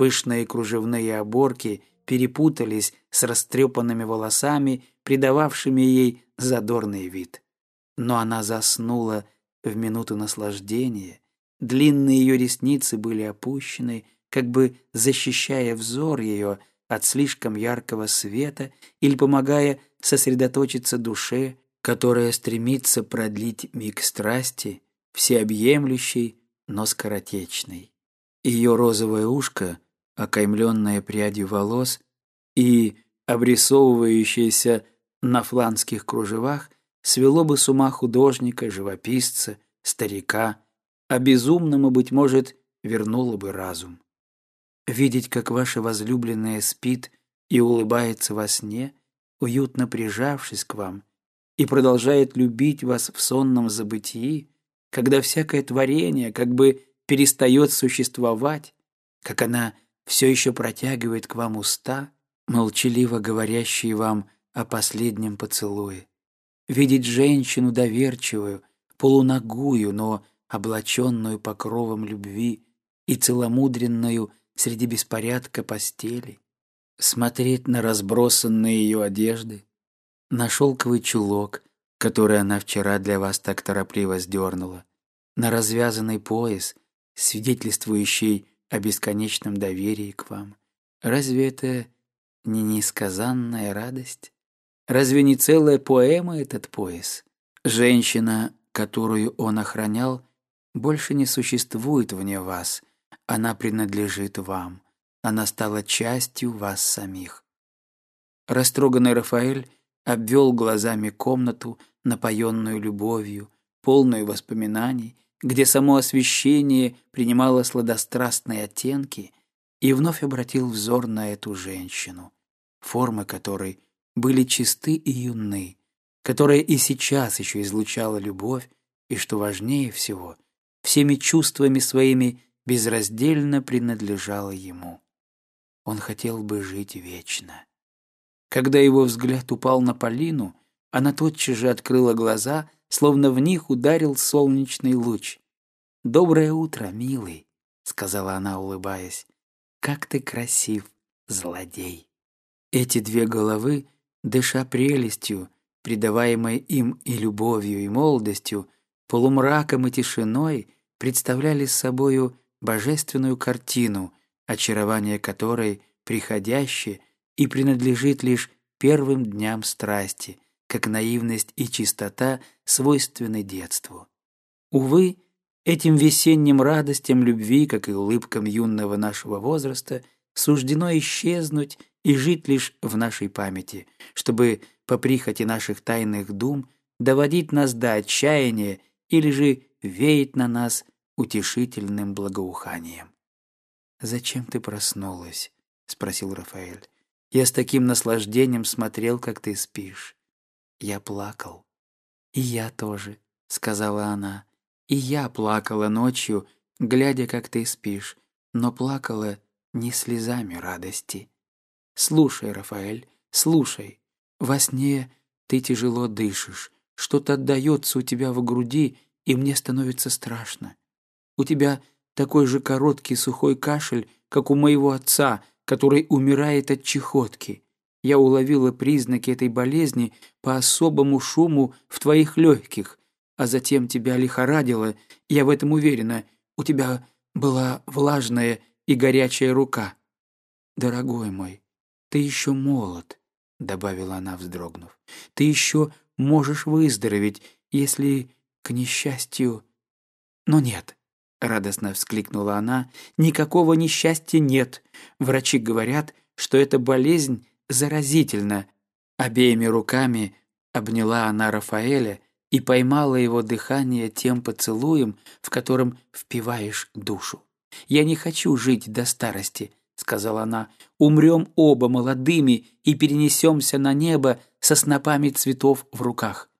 Пышные кружевные оборки перепутались с растрепанными волосами, придававшими ей задорный вид. Но она заснула в минуту наслаждения, длинные ее ресницы были опущены, как бы защищая взор ее от слишком яркого света или помогая сосредоточиться душе, которая стремится продлить миг страсти, всеобъемлющий, но скоротечный. Ее розовое ушко, окаймленное прядью волос и обрисовывающееся на фланских кружевах, свело бы с ума художника, живописца, старика, а безумному, быть может, вернуло бы разум. Видеть, как ваша возлюбленная спит и улыбается во сне, уютно прижавшись к вам, и продолжает любить вас в сонном забытии, когда всякое творение как бы перестает существовать, как она все еще протягивает к вам уста, молчаливо говорящие вам о последнем поцелуе. Видеть женщину доверчивую, полуногую, но облаченную покровом любви и целомудренную среди беспорядка постели, смотреть на разбросанные ее одежды, на шелковый чулок, который она вчера для вас так торопливо сдернула, на развязанный пояс, свидетельствующий о бесконечном доверии к вам. Разве это не несказанная радость? Разве не целая поэма этот пояс? Женщина, которую он охранял, больше не существует вне вас, она принадлежит вам, она стала частью вас самих. Растроганный Рафаэль обвел глазами комнату, напоенную любовью, полную воспоминаний, где само освещение принимало сладострастные оттенки, и вновь обратил взор на эту женщину, формы которой были чисты и юны, которая и сейчас еще излучала любовь, и, что важнее всего, всеми чувствами своими безраздельно принадлежала ему. Он хотел бы жить вечно. Когда его взгляд упал на Полину, она тотчас же открыла глаза, словно в них ударил солнечный луч. «Доброе утро, милый», — сказала она, улыбаясь. «Как ты красив, злодей!» Эти две головы, дыша прелестью, придаваемой им и любовью, и молодостью, полумраком и тишиной, представляли собою божественную картину, очарование которой приходящее и принадлежит лишь первым дням страсти, как наивность и чистота свойственны детству. Увы, этим весенним радостям любви, как и улыбкам юного нашего возраста, суждено исчезнуть и жить лишь в нашей памяти, чтобы по прихоти наших тайных дум доводить нас до отчаяния или же веять на нас утешительным благоуханием. «Зачем ты проснулась?» — спросил Рафаэль. Я с таким наслаждением смотрел, как ты спишь. Я плакал. И я тоже, сказала она. И я плакала ночью, глядя, как ты спишь, но плакала не слезами радости. Слушай, Рафаэль, слушай. Во сне ты тяжело дышишь, что-то отдается у тебя в груди, и мне становится страшно. У тебя такой же короткий сухой кашель, как у моего отца, который умирает от чехотки. Я уловила признаки этой болезни по особому шуму в твоих легких, а затем тебя лихорадило, я в этом уверена, у тебя была влажная и горячая рука. Дорогой мой, ты еще молод, добавила она, вздрогнув. Ты еще можешь выздороветь, если, к несчастью... Но нет, — радостно вскликнула она. «Никакого несчастья нет. Врачи говорят, что эта болезнь заразительна». Обеими руками обняла она Рафаэля и поймала его дыхание тем поцелуем, в котором впиваешь душу. «Я не хочу жить до старости», — сказала она. «Умрем оба молодыми и перенесемся на небо со снопами цветов в руках».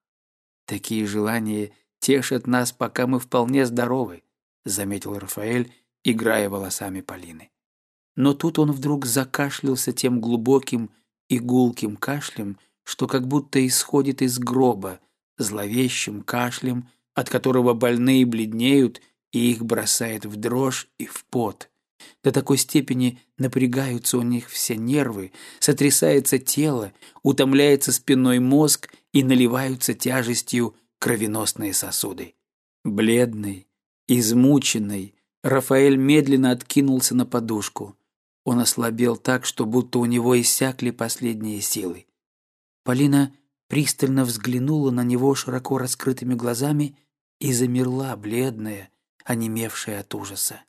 Такие желания тешат нас, пока мы вполне здоровы. — заметил Рафаэль, играя волосами Полины. Но тут он вдруг закашлялся тем глубоким и гулким кашлем, что как будто исходит из гроба, зловещим кашлем, от которого больные бледнеют и их бросает в дрожь и в пот, До такой степени напрягаются у них все нервы, сотрясается тело, утомляется спинной мозг и наливаются тяжестью кровеносные сосуды. Бледный, измученный, Рафаэль медленно откинулся на подушку. Он ослабел так, что будто у него иссякли последние силы. Полина пристально взглянула на него широко раскрытыми глазами и замерла, бледная, онемевшая от ужаса.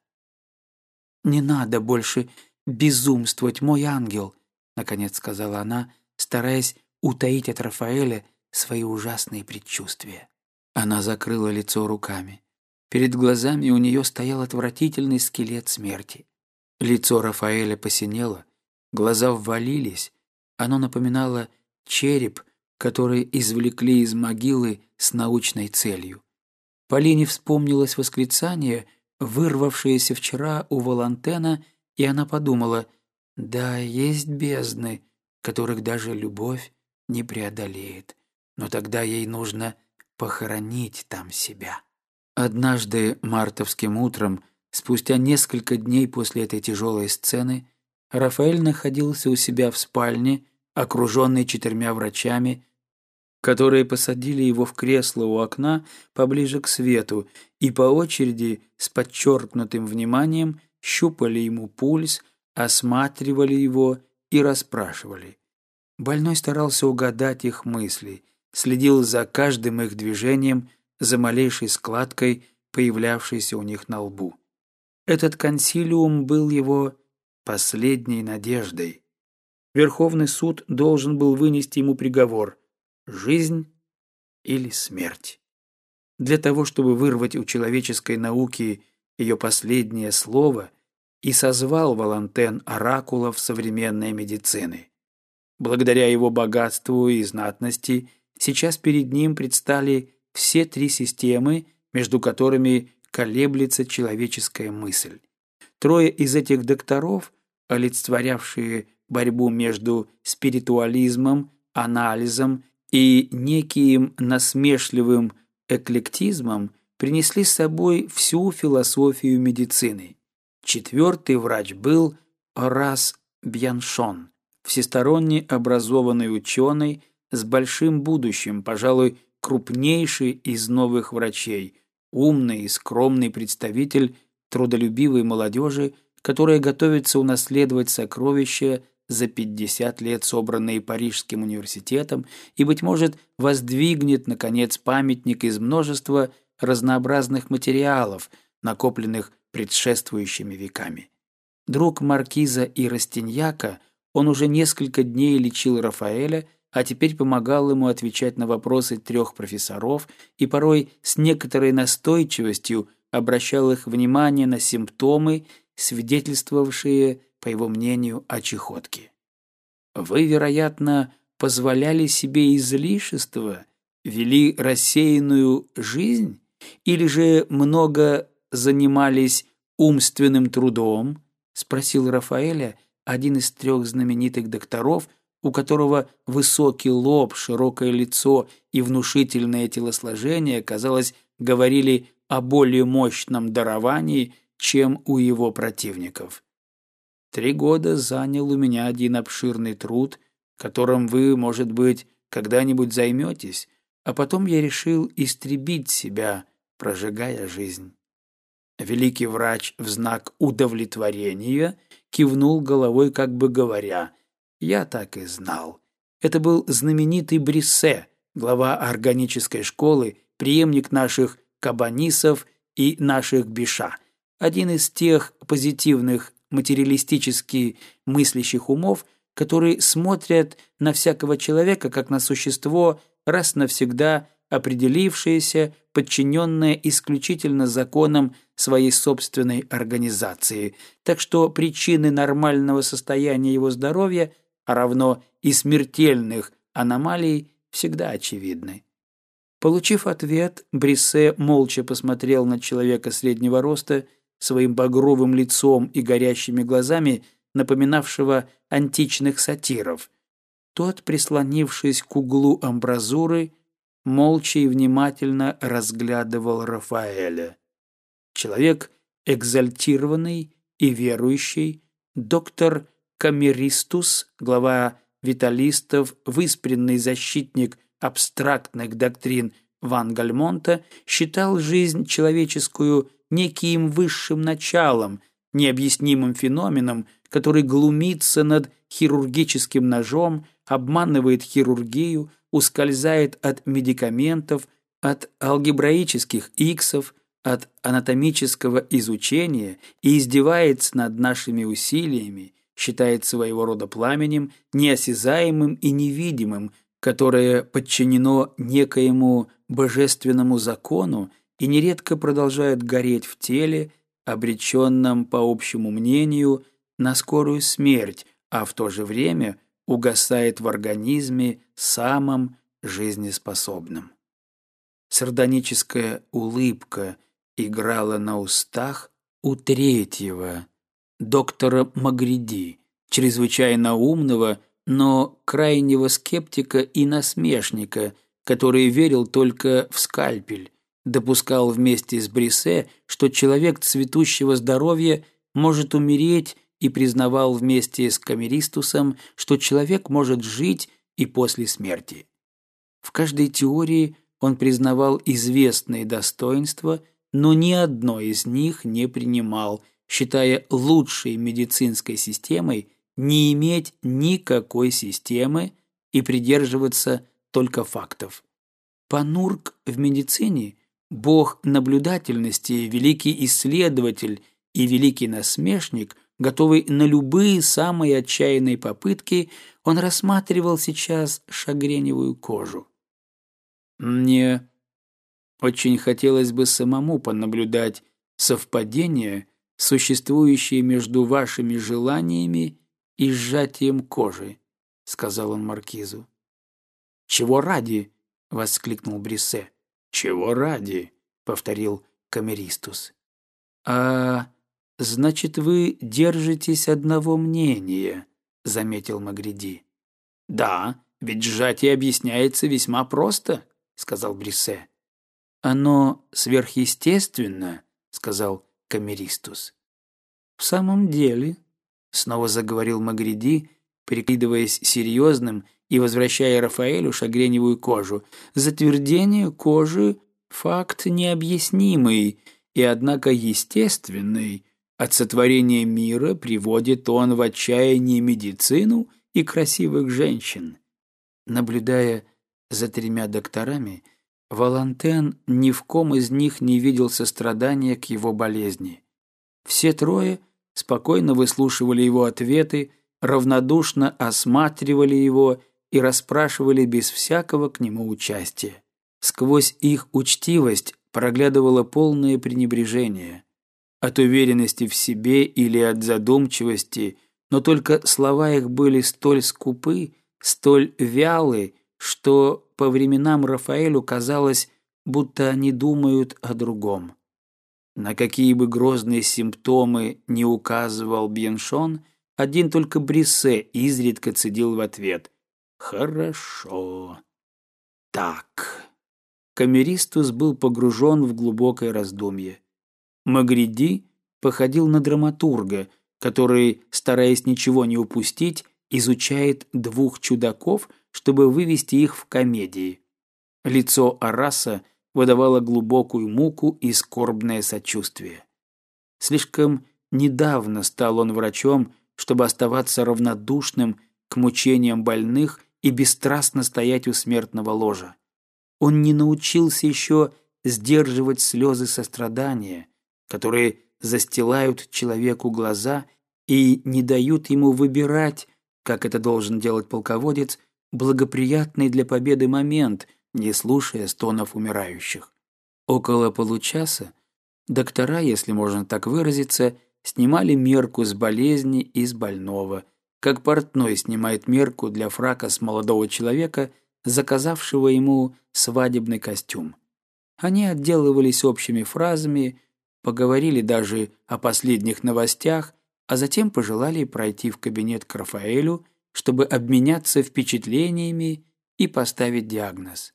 «Не надо больше безумствовать, мой ангел», — наконец сказала она, стараясь утаить от Рафаэля свои ужасные предчувствия. Она закрыла лицо руками. Перед глазами у нее стоял отвратительный скелет смерти. Лицо Рафаэля посинело, глаза ввалились, оно напоминало череп, который извлекли из могилы с научной целью. Полине вспомнилось восклицание, вырвавшееся вчера у Волантена, и она подумала, да, есть бездны, которых даже любовь не преодолеет, но тогда ей нужно похоронить там себя. Однажды мартовским утром, спустя несколько дней после этой тяжелой сцены, Рафаэль находился у себя в спальне, окруженный четырьмя врачами, которые посадили его в кресло у окна поближе к свету и по очереди с подчеркнутым вниманием щупали ему пульс, осматривали его и расспрашивали. Больной старался угадать их мысли, следил за каждым их движением, за малейшей складкой, появлявшейся у них на лбу. Этот консилиум был его последней надеждой. Верховный суд должен был вынести ему приговор жизнь или смерть. Для того, чтобы вырвать у человеческой науки ее последнее слово, и созвал Валантен оракулов современной медицины. Благодаря его богатству и знатности сейчас перед ним предстали все три системы, между которыми колеблется человеческая мысль. Трое из этих докторов, олицетворявшие борьбу между спиритуализмом, анализом и неким насмешливым эклектизмом принесли с собой всю философию медицины. Четвертый врач был Орас Бьяншон, всесторонне образованный ученый с большим будущим, пожалуй, крупнейший из новых врачей, умный и скромный представитель трудолюбивой молодежи, которая готовится унаследовать сокровища за 50 лет собранные Парижским университетом, и, быть может, воздвигнет, наконец, памятник из множества разнообразных материалов, накопленных предшествующими веками. Друг Маркиза и Растиньяка, он уже несколько дней лечил Рафаэля, а теперь помогал ему отвечать на вопросы трех профессоров и порой с некоторой настойчивостью обращал их внимание на симптомы, свидетельствовавшие по его мнению, о чехотке. Вы, вероятно, позволяли себе излишество, вели рассеянную жизнь или же много занимались умственным трудом? Спросил Рафаэля, один из трех знаменитых докторов, у которого высокий лоб, широкое лицо и внушительное телосложение, казалось, говорили о более мощном даровании, чем у его противников. Три года занял у меня один обширный труд, которым вы, может быть, когда-нибудь займетесь, а потом я решил истребить себя, прожигая жизнь. Великий врач в знак удовлетворения кивнул головой, как бы говоря, «Я так и знал». Это был знаменитый Бриссе, глава органической школы, преемник наших кабанисов и наших биша, один из тех позитивных материалистически мыслящих умов, которые смотрят на всякого человека как на существо, раз навсегда определившееся, подчиненное исключительно законам своей собственной организации. Так что причины нормального состояния его здоровья, равно и смертельных аномалий, всегда очевидны. Получив ответ, Бриссе молча посмотрел на человека среднего роста, своим багровым лицом и горящими глазами, напоминавшего античных сатиров. Тот, прислонившись к углу амбразуры, молча и внимательно разглядывал Рафаэля. Человек экзальтированный и верующий, доктор Камеристус, глава виталистов, выспренный защитник абстрактных доктрин Ван Гальмонта, считал жизнь человеческую неким высшим началом, необъяснимым феноменом, который глумится над хирургическим ножом, обманывает хирургию, ускользает от медикаментов, от алгебраических иксов, от анатомического изучения и издевается над нашими усилиями, считает своего рода пламенем, неосязаемым и невидимым, которое подчинено некоему божественному закону и нередко продолжает гореть в теле, обреченном, по общему мнению, на скорую смерть, а в то же время угасает в организме самым жизнеспособным. Сардоническая улыбка играла на устах у третьего, доктора Магриди, чрезвычайно умного, но крайнего скептика и насмешника, который верил только в скальпель, допускал вместе с Брисе, что человек цветущего здоровья может умереть и признавал вместе с Камеристусом, что человек может жить и после смерти. В каждой теории он признавал известные достоинства, но ни одно из них не принимал, считая лучшей медицинской системой не иметь никакой системы и придерживаться только фактов. Панурк в медицине – бог наблюдательности, великий исследователь и великий насмешник, готовый на любые самые отчаянные попытки, он рассматривал сейчас шагреневую кожу. Мне очень хотелось бы самому понаблюдать совпадения, существующие между вашими желаниями и сжатием кожи, сказал он маркизу. Чего ради? воскликнул Брисе. Чего ради? повторил Камеристус. А значит, вы держитесь одного мнения, заметил Магриди. Да, ведь сжатие объясняется весьма просто, сказал Брисе. Оно сверхъестественно, сказал Камеристус. В самом деле, снова заговорил Магриди, прикидываясь серьезным и возвращая Рафаэлю шагреневую кожу. Затвердение кожи – факт необъяснимый и, однако, естественный. От сотворения мира приводит он в отчаяние медицину и красивых женщин. Наблюдая за тремя докторами, Валантен ни в ком из них не видел сострадания к его болезни. Все трое спокойно выслушивали его ответы, равнодушно осматривали его и расспрашивали без всякого к нему участия. Сквозь их учтивость проглядывало полное пренебрежение. От уверенности в себе или от задумчивости, но только слова их были столь скупы, столь вялы, что по временам Рафаэлю казалось, будто они думают о другом. На какие бы грозные симптомы не указывал Бьеншон, один только Брисе изредка цедил в ответ «Хорошо». «Так». Камеристус был погружен в глубокое раздумье. Магриди походил на драматурга, который, стараясь ничего не упустить, изучает двух чудаков – чтобы вывести их в комедии. Лицо Араса выдавало глубокую муку и скорбное сочувствие. Слишком недавно стал он врачом, чтобы оставаться равнодушным к мучениям больных и бесстрастно стоять у смертного ложа. Он не научился еще сдерживать слезы сострадания, которые застилают человеку глаза и не дают ему выбирать, как это должен делать полководец, благоприятный для победы момент, не слушая стонов умирающих. Около получаса доктора, если можно так выразиться, снимали мерку с болезни и с больного, как портной снимает мерку для фрака с молодого человека, заказавшего ему свадебный костюм. Они отделывались общими фразами, поговорили даже о последних новостях, а затем пожелали пройти в кабинет к Рафаэлю чтобы обменяться впечатлениями и поставить диагноз.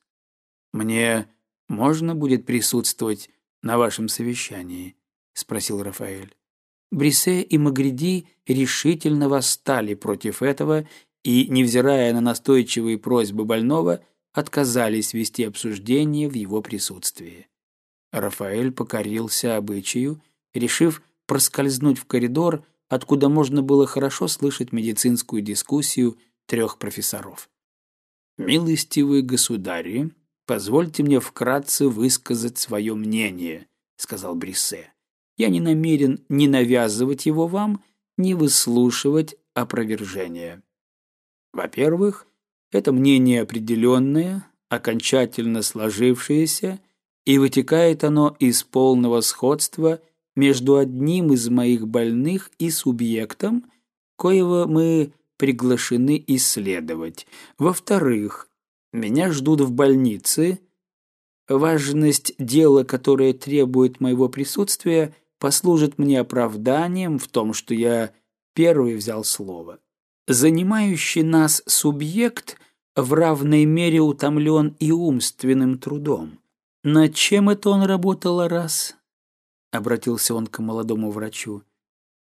«Мне можно будет присутствовать на вашем совещании?» — спросил Рафаэль. Брисе и Магриди решительно восстали против этого и, невзирая на настойчивые просьбы больного, отказались вести обсуждение в его присутствии. Рафаэль покорился обычаю, решив проскользнуть в коридор, откуда можно было хорошо слышать медицинскую дискуссию трех профессоров. «Милостивые государи, позвольте мне вкратце высказать свое мнение», — сказал Бриссе. «Я не намерен ни навязывать его вам, ни выслушивать опровержения. Во-первых, это мнение определенное, окончательно сложившееся, и вытекает оно из полного сходства между одним из моих больных и субъектом, коего мы приглашены исследовать. Во-вторых, меня ждут в больнице. Важность дела, которое требует моего присутствия, послужит мне оправданием в том, что я первый взял слово. Занимающий нас субъект в равной мере утомлен и умственным трудом. Над чем это он работал раз? Обратился он к молодому врачу.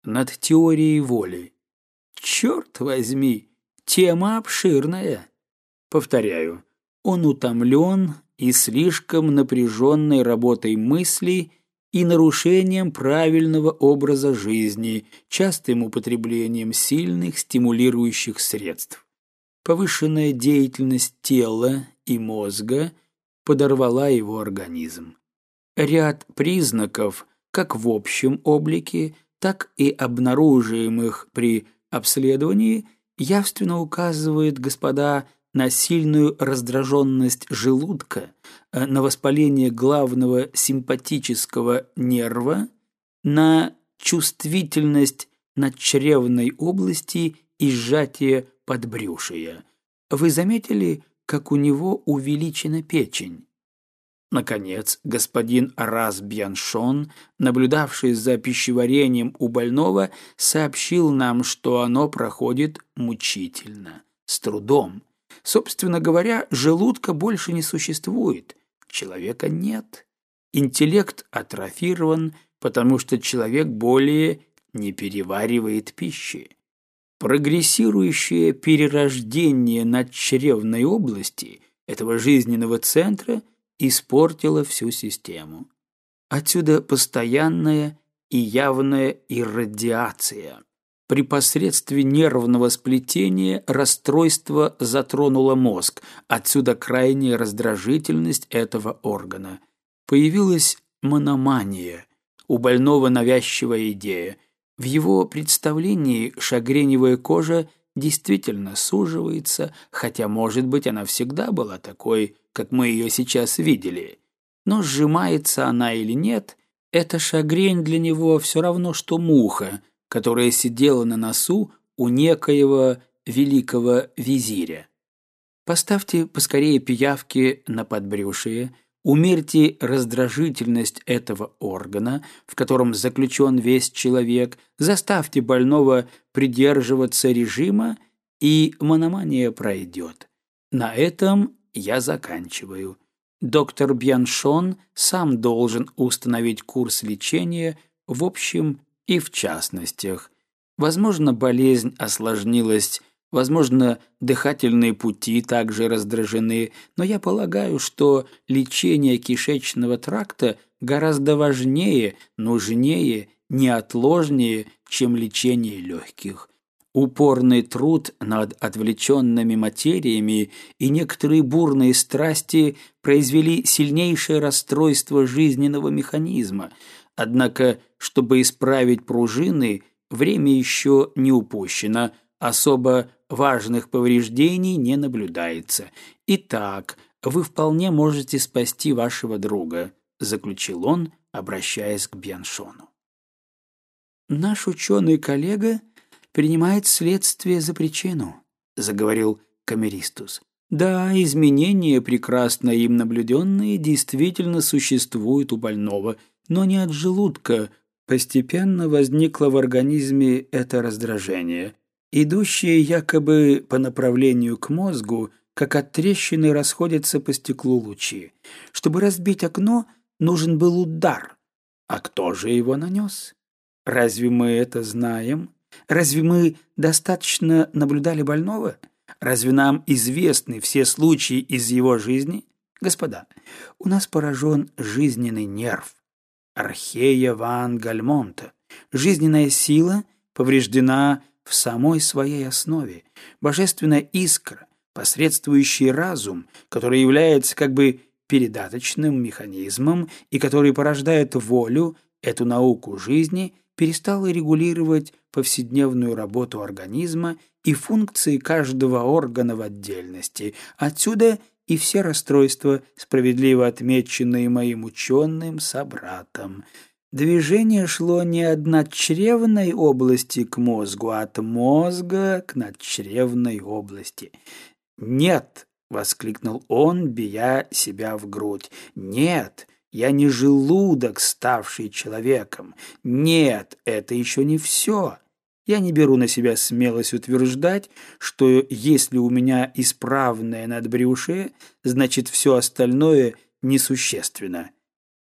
Над теорией воли. Черт возьми, тема обширная. Повторяю, он утомлен и слишком напряженной работой мыслей и нарушением правильного образа жизни, частым употреблением сильных стимулирующих средств. Повышенная деятельность тела и мозга подорвала его организм. Ряд признаков, как в общем облике, так и обнаруживаемых при обследовании, явственно указывает, господа, на сильную раздраженность желудка, э, на воспаление главного симпатического нерва, на чувствительность надчревной области и сжатие подбрюшия. Вы заметили, как у него увеличена печень? Наконец, господин Арас Бьяншон, наблюдавший за пищеварением у больного, сообщил нам, что оно проходит мучительно, с трудом. Собственно говоря, желудка больше не существует, человека нет. Интеллект атрофирован, потому что человек более не переваривает пищи. Прогрессирующее перерождение надчревной области этого жизненного центра испортило всю систему. Отсюда постоянная и явная иррадиация. При посредстве нервного сплетения расстройство затронуло мозг, отсюда крайняя раздражительность этого органа. Появилась мономания, у больного навязчивая идея. В его представлении шагреневая кожа действительно суживается, хотя, может быть, она всегда была такой, как мы ее сейчас видели. Но сжимается она или нет, эта шагрень для него все равно, что муха – которая сидела на носу у некоего великого визиря. Поставьте поскорее пиявки на подбрюшие, умерьте раздражительность этого органа, в котором заключен весь человек, заставьте больного придерживаться режима, и мономания пройдет. На этом я заканчиваю. Доктор Бьяншон сам должен установить курс лечения в общем и в частностях. Возможно, болезнь осложнилась, возможно, дыхательные пути также раздражены, но я полагаю, что лечение кишечного тракта гораздо важнее, нужнее, неотложнее, чем лечение легких. Упорный труд над отвлеченными материями и некоторые бурные страсти произвели сильнейшее расстройство жизненного механизма – Однако, чтобы исправить пружины, время еще не упущено, особо важных повреждений не наблюдается. Итак, вы вполне можете спасти вашего друга, заключил он, обращаясь к Бьяншону. Наш ученый-коллега принимает следствие за причину, заговорил Камеристус. Да, изменения, прекрасно им наблюденные, действительно существуют у больного – но не от желудка. Постепенно возникло в организме это раздражение, идущее якобы по направлению к мозгу, как от трещины расходятся по стеклу лучи. Чтобы разбить окно, нужен был удар. А кто же его нанес? Разве мы это знаем? Разве мы достаточно наблюдали больного? Разве нам известны все случаи из его жизни? Господа, у нас поражен жизненный нерв. Архея ван Гальмонта. Жизненная сила повреждена в самой своей основе. Божественная искра, посредствующий разум, который является как бы передаточным механизмом и который порождает волю, эту науку жизни, перестала регулировать повседневную работу организма и функции каждого органа в отдельности. Отсюда и все расстройства, справедливо отмеченные моим ученым собратом. Движение шло не от надчревной области к мозгу, а от мозга к надчревной области. «Нет!» — воскликнул он, бия себя в грудь. «Нет! Я не желудок, ставший человеком. Нет, это еще не все. Я не беру на себя смелость утверждать, что если у меня исправное надбрюшие, значит все остальное несущественно.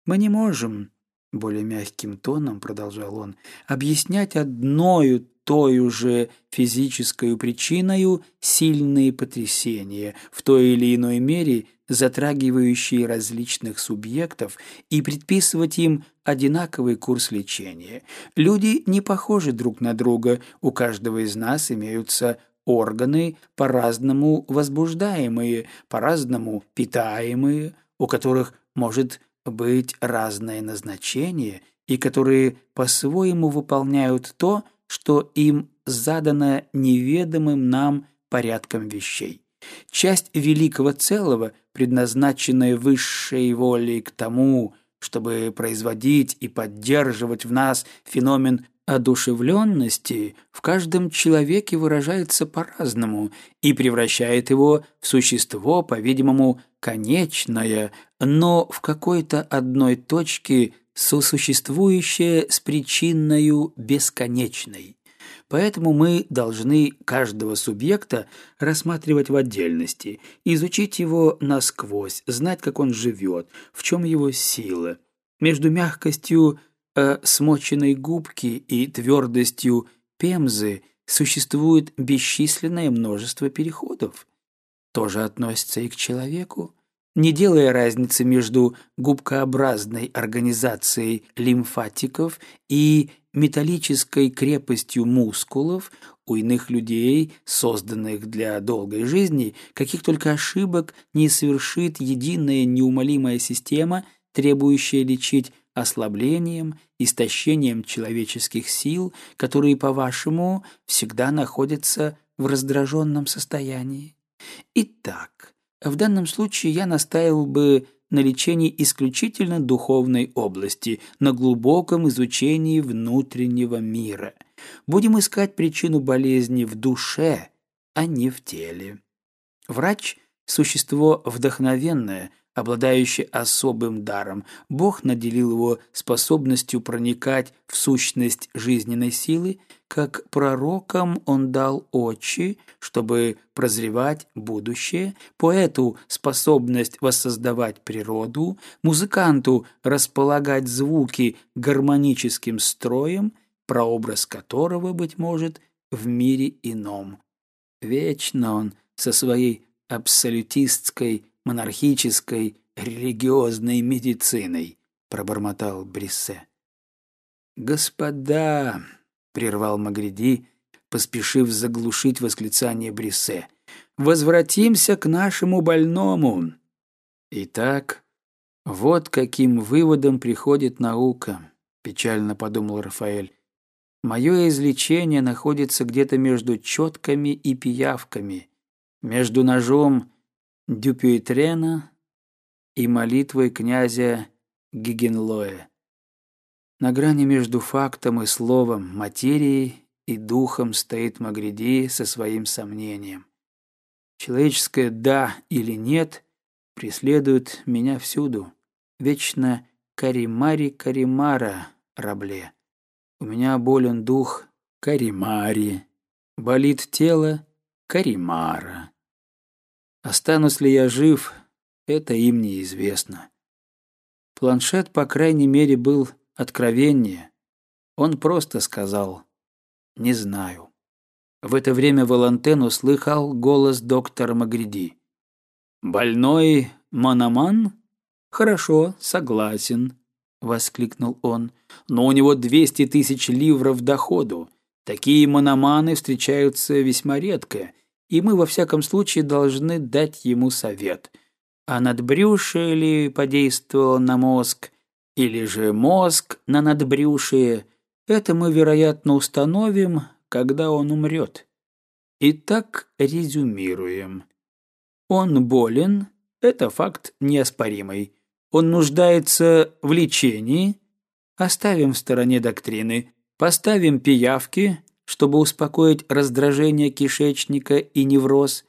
Мы не можем, более мягким тоном продолжал он, объяснять одною той же физической причиной сильные потрясения, в той или иной мере затрагивающие различных субъектов, и предписывать им одинаковый курс лечения. Люди не похожи друг на друга, у каждого из нас имеются органы, по-разному возбуждаемые, по-разному питаемые, у которых может быть разное назначение и которые по-своему выполняют то, что им задано неведомым нам порядком вещей. Часть великого целого, предназначенная высшей волей к тому, чтобы производить и поддерживать в нас феномен одушевленности, в каждом человеке выражается по-разному и превращает его в существо, по-видимому, конечное, но в какой-то одной точке сосуществующее с причиною бесконечной. Поэтому мы должны каждого субъекта рассматривать в отдельности, изучить его насквозь, знать, как он живет, в чем его сила. Между мягкостью э, смоченной губки и твердостью пемзы существует бесчисленное множество переходов. Тоже относится и к человеку не делая разницы между губкообразной организацией лимфатиков и металлической крепостью мускулов у иных людей, созданных для долгой жизни, каких только ошибок не совершит единая неумолимая система, требующая лечить ослаблением, истощением человеческих сил, которые, по-вашему, всегда находятся в раздраженном состоянии. Итак, в данном случае я настаивал бы на лечении исключительно духовной области, на глубоком изучении внутреннего мира. Будем искать причину болезни в душе, а не в теле. Врач – существо вдохновенное, обладающее особым даром. Бог наделил его способностью проникать в сущность жизненной силы, как пророкам он дал очи, чтобы прозревать будущее, поэту способность воссоздавать природу, музыканту располагать звуки гармоническим строем, прообраз которого, быть может, в мире ином. Вечно он со своей абсолютистской монархической религиозной медициной», — пробормотал Бриссе. «Господа!» — прервал Магриди, поспешив заглушить восклицание Бриссе. «Возвратимся к нашему больному!» «Итак, вот каким выводом приходит наука», — печально подумал Рафаэль. «Мое излечение находится где-то между четками и пиявками, между ножом Дюпюйтрена и молитвой князя Гигенлоя. На грани между фактом и словом, материей и духом стоит Магриди со своим сомнением. Человеческое «да» или «нет» преследует меня всюду. Вечно «каримари каримара» рабле. У меня болен дух «каримари», болит тело «каримара». Останусь ли я жив, это им неизвестно. Планшет, по крайней мере, был откровеннее. Он просто сказал «не знаю». В это время Валантен услыхал голос доктора Магриди. «Больной Мономан? Хорошо, согласен», — воскликнул он. «Но у него двести тысяч ливров доходу. Такие мономаны встречаются весьма редко, и мы во всяком случае должны дать ему совет. А надбрюшие ли подействовало на мозг, или же мозг на надбрюшие, это мы, вероятно, установим, когда он умрет. Итак, резюмируем. Он болен, это факт неоспоримый. Он нуждается в лечении. Оставим в стороне доктрины. Поставим пиявки, чтобы успокоить раздражение кишечника и невроз,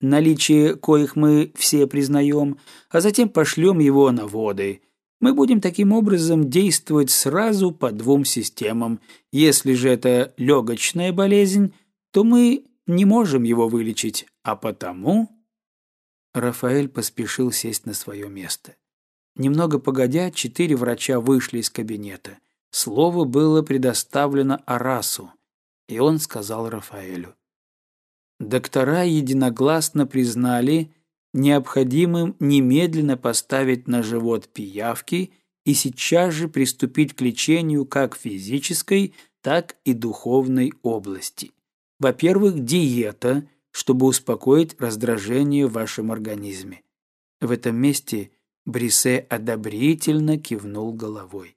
наличие коих мы все признаем, а затем пошлем его на воды. Мы будем таким образом действовать сразу по двум системам. Если же это легочная болезнь, то мы не можем его вылечить, а потому Рафаэль поспешил сесть на свое место. Немного погодя, четыре врача вышли из кабинета. Слово было предоставлено Арасу, и он сказал Рафаэлю. Доктора единогласно признали необходимым немедленно поставить на живот пиявки и сейчас же приступить к лечению как физической, так и духовной области. Во-первых, диета, чтобы успокоить раздражение в вашем организме. В этом месте Брисе одобрительно кивнул головой.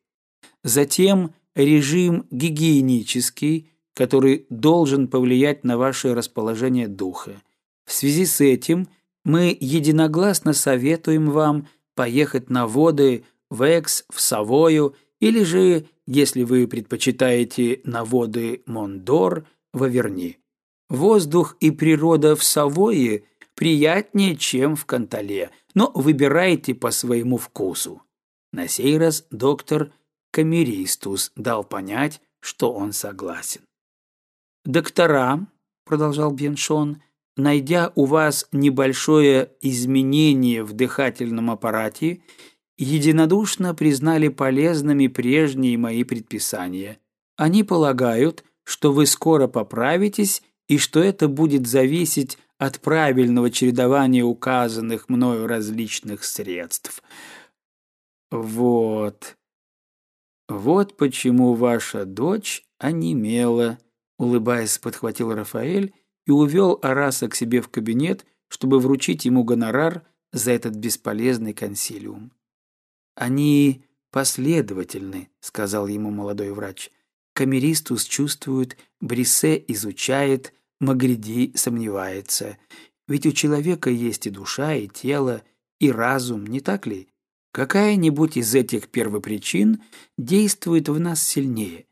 Затем режим гигиенический, который должен повлиять на ваше расположение духа. В связи с этим мы единогласно советуем вам поехать на воды в Экс, в Савою, или же, если вы предпочитаете на воды Мондор, в Аверни. Воздух и природа в Савое приятнее, чем в Кантале, но выбирайте по своему вкусу. На сей раз доктор Камеристус дал понять, что он согласен. «Доктора», — продолжал Беншон, — «найдя у вас небольшое изменение в дыхательном аппарате, единодушно признали полезными прежние мои предписания. Они полагают, что вы скоро поправитесь и что это будет зависеть от правильного чередования указанных мною различных средств. Вот. Вот почему ваша дочь онемела, улыбаясь, подхватил Рафаэль и увел Араса к себе в кабинет, чтобы вручить ему гонорар за этот бесполезный консилиум. «Они последовательны», — сказал ему молодой врач. Камеристус чувствует, Брисе изучает, Магриди сомневается. Ведь у человека есть и душа, и тело, и разум, не так ли? Какая-нибудь из этих первопричин действует в нас сильнее.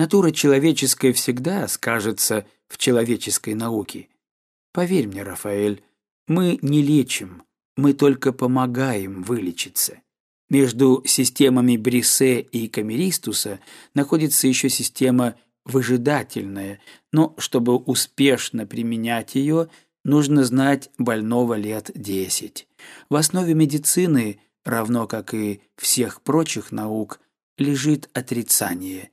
Натура человеческая всегда скажется в человеческой науке. Поверь мне, Рафаэль, мы не лечим, мы только помогаем вылечиться. Между системами Брисе и Камеристуса находится еще система выжидательная, но чтобы успешно применять ее, нужно знать больного лет 10. В основе медицины, равно как и всех прочих наук, лежит отрицание.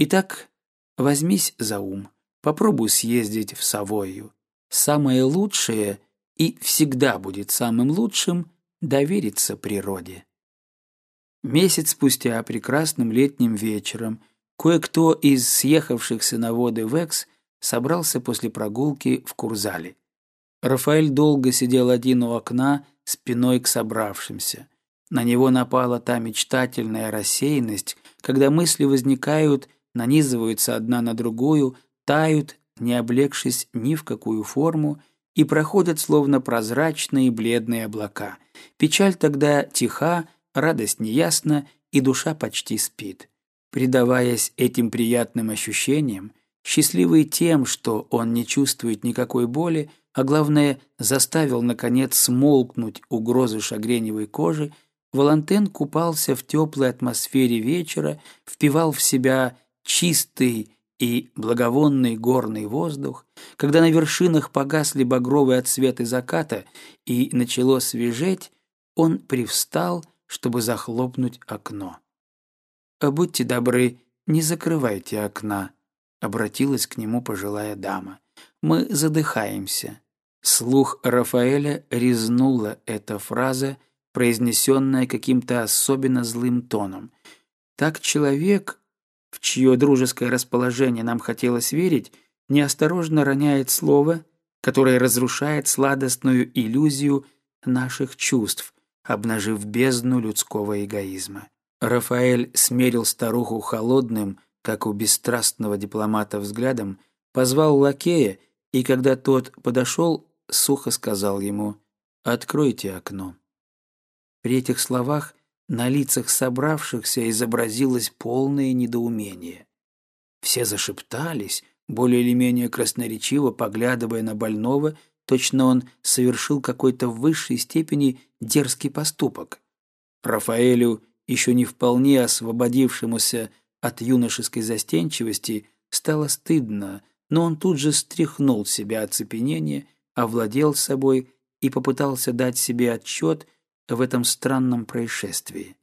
Итак, возьмись за ум, попробуй съездить в Савою. Самое лучшее и всегда будет самым лучшим довериться природе. Месяц спустя, прекрасным летним вечером, кое-кто из съехавшихся на воды Векс собрался после прогулки в Курзале. Рафаэль долго сидел один у окна, спиной к собравшимся. На него напала та мечтательная рассеянность, когда мысли возникают, нанизываются одна на другую, тают, не облегшись ни в какую форму, и проходят словно прозрачные бледные облака. Печаль тогда тиха, радость неясна, и душа почти спит. Предаваясь этим приятным ощущениям, счастливый тем, что он не чувствует никакой боли, а главное, заставил, наконец, смолкнуть угрозы шагреневой кожи, Валантен купался в теплой атмосфере вечера, впивал в себя чистый и благовонный горный воздух, когда на вершинах погасли багровые отсветы заката и начало свежеть, он привстал чтобы захлопнуть окно. «Будьте добры, «Не закрывайте окна», — обратилась к нему пожилая дама. «Мы задыхаемся». Слух Рафаэля резнула эта фраза, произнесенная каким-то особенно злым тоном. Так человек, в чье дружеское расположение нам хотелось верить, неосторожно роняет слово, которое разрушает сладостную иллюзию наших чувств, обнажив бездну людского эгоизма. Рафаэль смерил старуху холодным, как у бесстрастного дипломата взглядом, позвал лакея, и когда тот подошел, сухо сказал ему «Откройте окно». При этих словах на лицах собравшихся изобразилось полное недоумение. Все зашептались, более или менее красноречиво поглядывая на больного, точно он совершил какой-то в высшей степени дерзкий поступок. Рафаэлю, еще не вполне освободившемуся от юношеской застенчивости, стало стыдно, но он тут же стряхнул себя оцепенение, овладел собой и попытался дать себе отчет – в этом странном происшествии.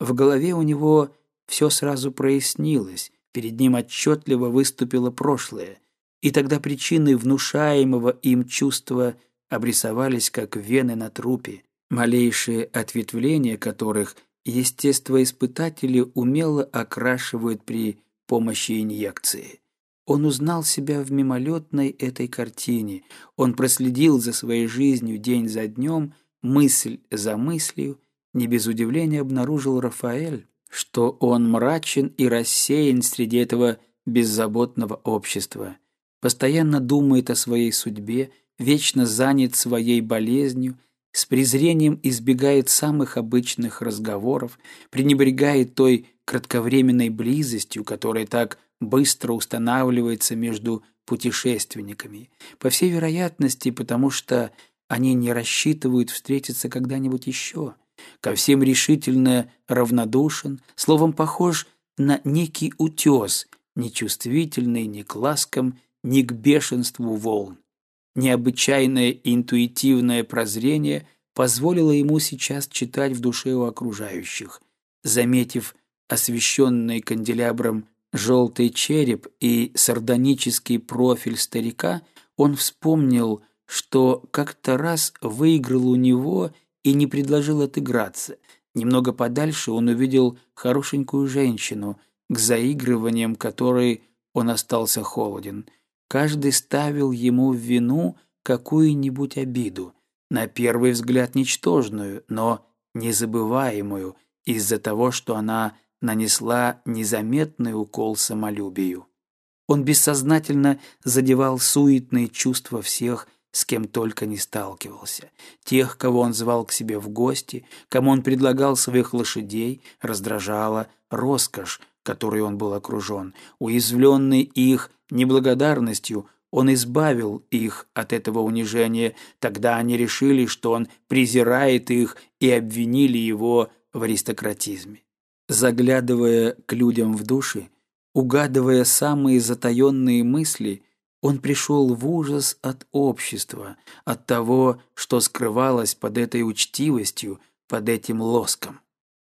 В голове у него все сразу прояснилось, перед ним отчетливо выступило прошлое, и тогда причины внушаемого им чувства обрисовались как вены на трупе, малейшие ответвления которых естествоиспытатели умело окрашивают при помощи инъекции. Он узнал себя в мимолетной этой картине, он проследил за своей жизнью день за днем мысль за мыслью, не без удивления обнаружил Рафаэль, что он мрачен и рассеян среди этого беззаботного общества, постоянно думает о своей судьбе, вечно занят своей болезнью, с презрением избегает самых обычных разговоров, пренебрегает той кратковременной близостью, которая так быстро устанавливается между путешественниками. По всей вероятности, потому что они не рассчитывают встретиться когда-нибудь еще. Ко всем решительно равнодушен, словом, похож на некий утес, нечувствительный ни к ласкам, ни к бешенству волн. Необычайное интуитивное прозрение позволило ему сейчас читать в душе у окружающих. Заметив освещенный канделябром желтый череп и сардонический профиль старика, он вспомнил, что как-то раз выиграл у него и не предложил отыграться. Немного подальше он увидел хорошенькую женщину, к заигрываниям которой он остался холоден. Каждый ставил ему в вину какую-нибудь обиду, на первый взгляд ничтожную, но незабываемую из-за того, что она нанесла незаметный укол самолюбию. Он бессознательно задевал суетные чувства всех, с кем только не сталкивался. Тех, кого он звал к себе в гости, кому он предлагал своих лошадей, раздражала роскошь, которой он был окружен. Уязвленный их неблагодарностью, он избавил их от этого унижения. Тогда они решили, что он презирает их и обвинили его в аристократизме. Заглядывая к людям в души, угадывая самые затаенные мысли – он пришел в ужас от общества, от того, что скрывалось под этой учтивостью, под этим лоском.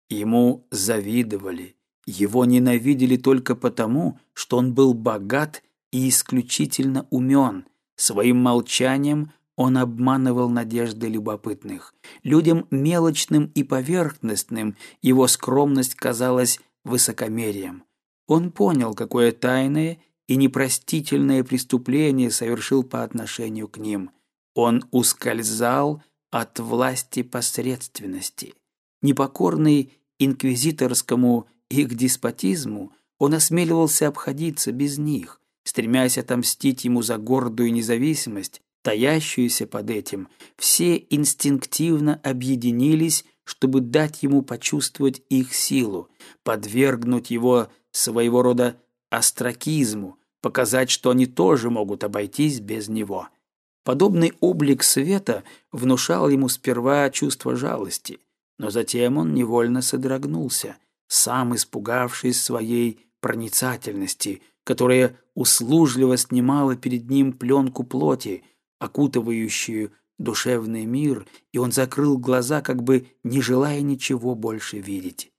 Ему завидовали, его ненавидели только потому, что он был богат и исключительно умен. Своим молчанием он обманывал надежды любопытных. Людям мелочным и поверхностным его скромность казалась высокомерием. Он понял, какое тайное и непростительное преступление совершил по отношению к ним. Он ускользал от власти посредственности. Непокорный инквизиторскому их деспотизму, он осмеливался обходиться без них, стремясь отомстить ему за гордую независимость, таящуюся под этим. Все инстинктивно объединились, чтобы дать ему почувствовать их силу, подвергнуть его своего рода остракизму, показать, что они тоже могут обойтись без него. Подобный облик света внушал ему сперва чувство жалости, но затем он невольно содрогнулся, сам испугавшись своей проницательности, которая услужливо снимала перед ним пленку плоти, окутывающую душевный мир, и он закрыл глаза, как бы не желая ничего больше видеть.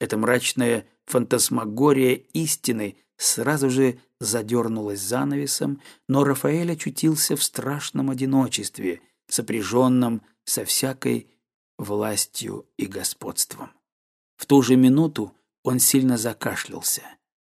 Это мрачное фантасмагория истины сразу же задернулась занавесом, но Рафаэль очутился в страшном одиночестве, сопряженном со всякой властью и господством. В ту же минуту он сильно закашлялся.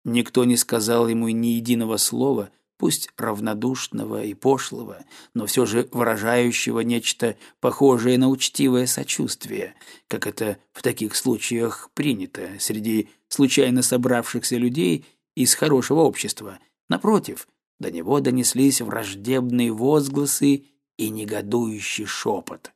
Никто не сказал ему ни единого слова, пусть равнодушного и пошлого, но все же выражающего нечто похожее на учтивое сочувствие, как это в таких случаях принято среди случайно собравшихся людей из хорошего общества. Напротив, до него донеслись враждебные возгласы и негодующий шепот.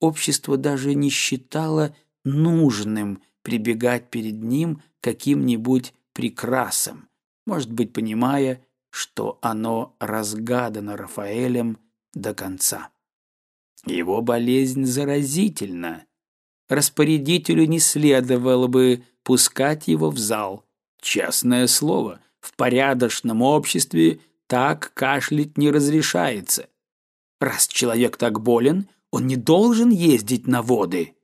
Общество даже не считало нужным прибегать перед ним каким-нибудь прекрасом, может быть, понимая, что оно разгадано Рафаэлем до конца. Его болезнь заразительна. Распорядителю не следовало бы пускать его в зал. Честное слово, в порядочном обществе так кашлять не разрешается. Раз человек так болен, он не должен ездить на воды.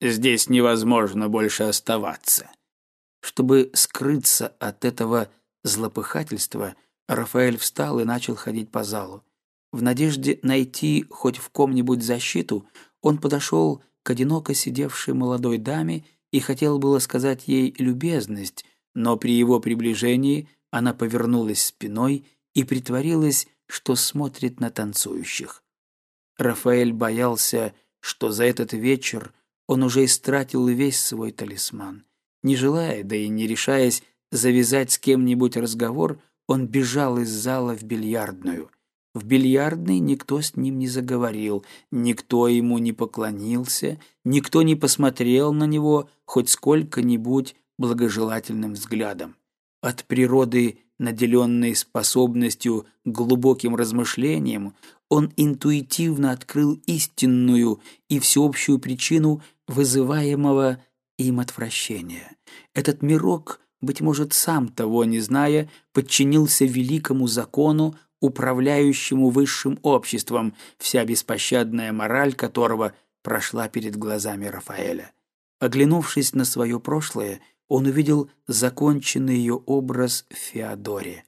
Здесь невозможно больше оставаться. Чтобы скрыться от этого злопыхательства, Рафаэль встал и начал ходить по залу. В надежде найти хоть в ком-нибудь защиту, он подошел к одиноко сидевшей молодой даме и хотел было сказать ей любезность, но при его приближении она повернулась спиной и притворилась, что смотрит на танцующих. Рафаэль боялся, что за этот вечер он уже истратил весь свой талисман. Не желая, да и не решаясь завязать с кем-нибудь разговор, он бежал из зала в бильярдную. В бильярдной никто с ним не заговорил, никто ему не поклонился, никто не посмотрел на него хоть сколько-нибудь благожелательным взглядом. От природы, наделенной способностью к глубоким размышлениям, он интуитивно открыл истинную и всеобщую причину вызываемого им отвращения. Этот мирок быть может, сам того не зная, подчинился великому закону, управляющему высшим обществом, вся беспощадная мораль которого прошла перед глазами Рафаэля. Оглянувшись на свое прошлое, он увидел законченный ее образ в Феодоре.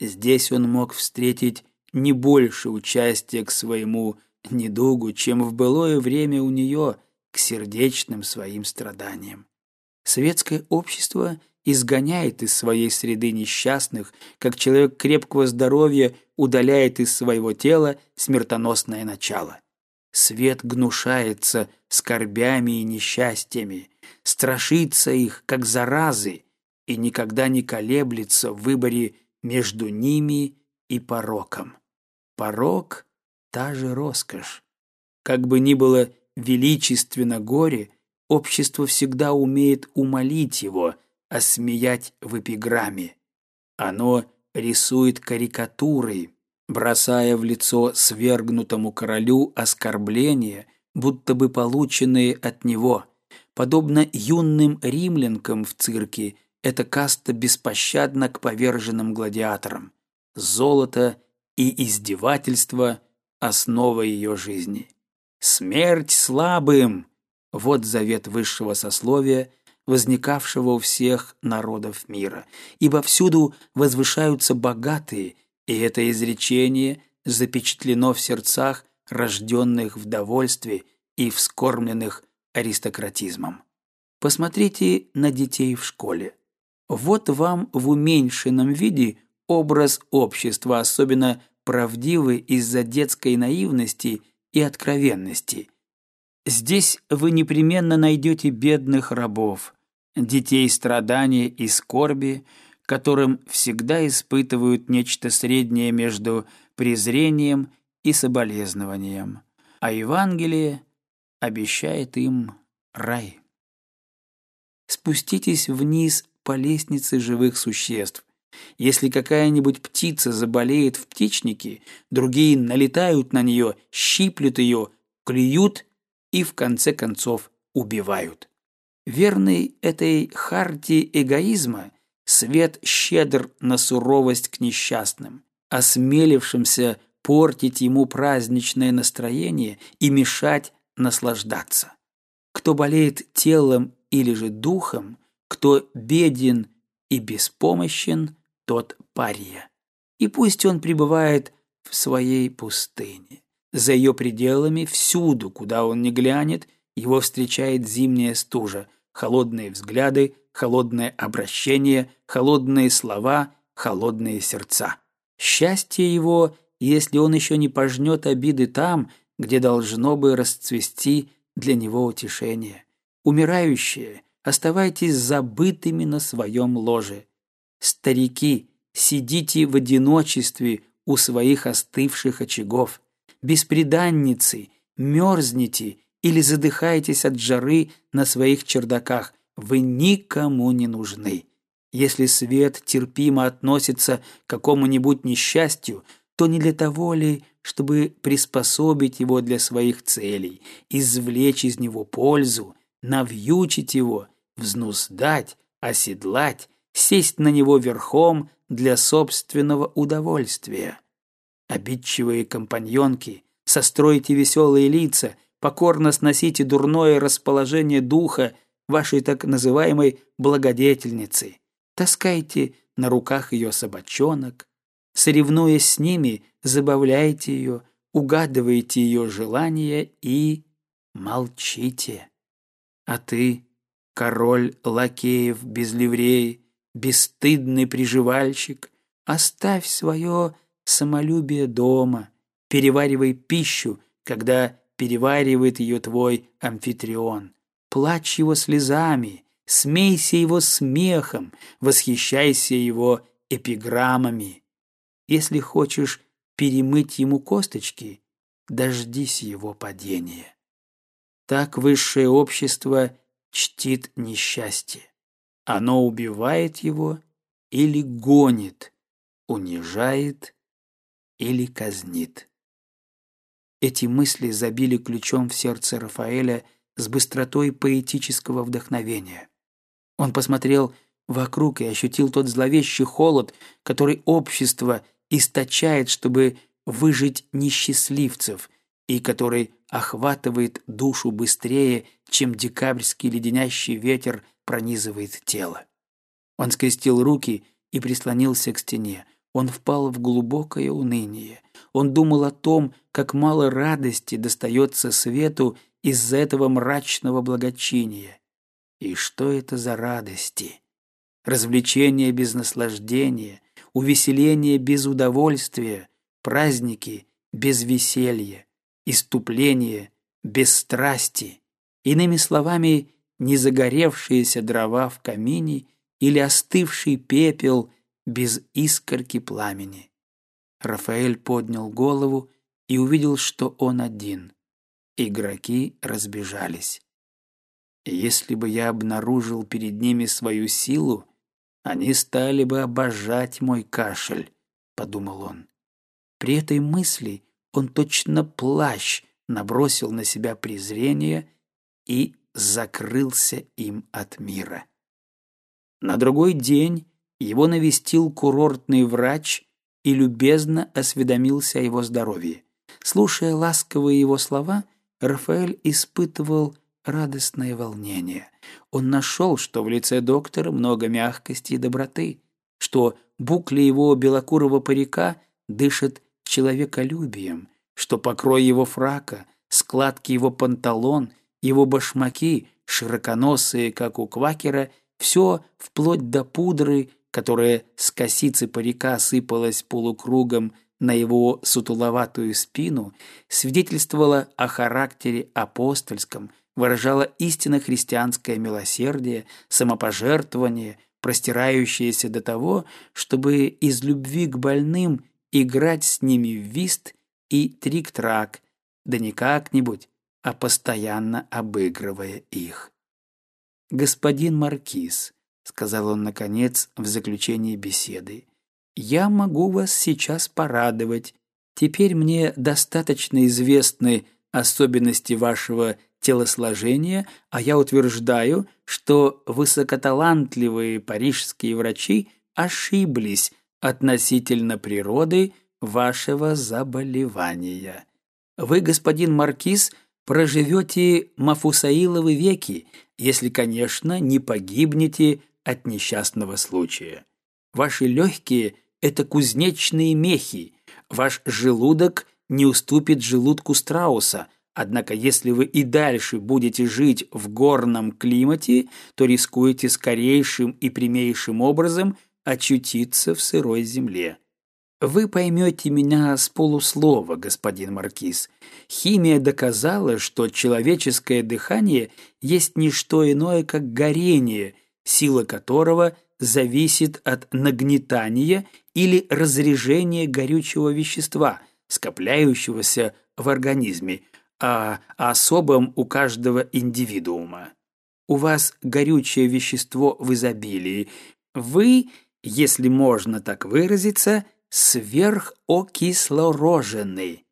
Здесь он мог встретить не больше участия к своему недугу, чем в былое время у нее к сердечным своим страданиям. Светское общество изгоняет из своей среды несчастных, как человек крепкого здоровья удаляет из своего тела смертоносное начало. Свет гнушается скорбями и несчастьями, страшится их, как заразы, и никогда не колеблется в выборе между ними и пороком. Порок — та же роскошь. Как бы ни было величественно горе, общество всегда умеет умолить его — осмеять в эпиграмме. Оно рисует карикатурой, бросая в лицо свергнутому королю оскорбления, будто бы полученные от него. Подобно юным римлянкам в цирке, эта каста беспощадна к поверженным гладиаторам. Золото и издевательство – основа ее жизни. Смерть слабым – вот завет высшего сословия – возникавшего у всех народов мира, ибо всюду возвышаются богатые, и это изречение запечатлено в сердцах рожденных в довольстве и вскормленных аристократизмом. Посмотрите на детей в школе. Вот вам в уменьшенном виде образ общества, особенно правдивый из-за детской наивности и откровенности. Здесь вы непременно найдете бедных рабов, детей страдания и скорби, которым всегда испытывают нечто среднее между презрением и соболезнованием, а Евангелие обещает им рай. Спуститесь вниз по лестнице живых существ. Если какая-нибудь птица заболеет в птичнике, другие налетают на нее, щиплют ее, клюют и в конце концов убивают. Верный этой харте эгоизма, свет щедр на суровость к несчастным, осмелившимся портить ему праздничное настроение и мешать наслаждаться. Кто болеет телом или же духом, кто беден и беспомощен, тот пария. И пусть он пребывает в своей пустыне. За ее пределами, всюду, куда он не глянет, его встречает зимняя стужа, холодные взгляды, холодное обращение, холодные слова, холодные сердца. Счастье его, если он еще не пожнет обиды там, где должно бы расцвести для него утешение. Умирающие, оставайтесь забытыми на своем ложе. Старики, сидите в одиночестве у своих остывших очагов. Беспреданницы, мерзните или задыхаетесь от жары на своих чердаках. Вы никому не нужны. Если свет терпимо относится к какому-нибудь несчастью, то не для того ли, чтобы приспособить его для своих целей, извлечь из него пользу, навьючить его, взнуздать, оседлать, сесть на него верхом для собственного удовольствия. Обидчивые компаньонки, состройте веселые лица, покорно сносите дурное расположение духа вашей так называемой благодетельницы, таскайте на руках ее собачонок, соревнуясь с ними, забавляйте ее, угадываете ее желания и молчите. А ты, король лакеев без ливреи, бесстыдный приживальщик, оставь свое самолюбие дома, переваривай пищу, когда переваривает ее твой амфитрион. Плачь его слезами, смейся его смехом, восхищайся его эпиграммами. Если хочешь перемыть ему косточки, дождись его падения. Так высшее общество чтит несчастье. Оно убивает его или гонит, унижает или казнит. Эти мысли забили ключом в сердце Рафаэля с быстротой поэтического вдохновения. Он посмотрел вокруг и ощутил тот зловещий холод, который общество источает, чтобы выжить несчастливцев, и который охватывает душу быстрее, чем декабрьский леденящий ветер пронизывает тело. Он скрестил руки и прислонился к стене. Он впал в глубокое уныние. Он думал о том, как мало радости достается свету из-за этого мрачного благочиния. И что это за радости? Развлечение без наслаждения, увеселение без удовольствия, праздники без веселья, иступление без страсти. Иными словами, не загоревшиеся дрова в камине или остывший пепел без искорки пламени. Рафаэль поднял голову и увидел, что он один. Игроки разбежались. Если бы я обнаружил перед ними свою силу, они стали бы обожать мой кашель, подумал он. При этой мысли он точно плащ набросил на себя презрение и закрылся им от мира. На другой день его навестил курортный врач и любезно осведомился о его здоровье. Слушая ласковые его слова, Рафаэль испытывал радостное волнение. Он нашел, что в лице доктора много мягкости и доброты, что букли его белокурого парика дышат человеколюбием, что покрой его фрака, складки его панталон, его башмаки, широконосые, как у квакера, все вплоть до пудры которая с косицы парика сыпалась полукругом на его сутуловатую спину, свидетельствовала о характере апостольском, выражала истинно христианское милосердие, самопожертвование, простирающееся до того, чтобы из любви к больным играть с ними в вист и трик-трак, да не как-нибудь, а постоянно обыгрывая их. Господин Маркиз, сказал он наконец в заключении беседы. Я могу вас сейчас порадовать. Теперь мне достаточно известны особенности вашего телосложения, а я утверждаю, что высокоталантливые парижские врачи ошиблись относительно природы вашего заболевания. Вы, господин Маркиз, проживете Мафусаиловы веки, если, конечно, не погибнете от несчастного случая. Ваши легкие – это кузнечные мехи, ваш желудок не уступит желудку страуса, однако если вы и дальше будете жить в горном климате, то рискуете скорейшим и прямейшим образом очутиться в сырой земле. Вы поймете меня с полуслова, господин Маркиз. Химия доказала, что человеческое дыхание есть не что иное, как горение, сила которого зависит от нагнетания или разрежения горючего вещества, скопляющегося в организме, а особом у каждого индивидуума. У вас горючее вещество в изобилии. Вы, если можно так выразиться, сверхокислороженный.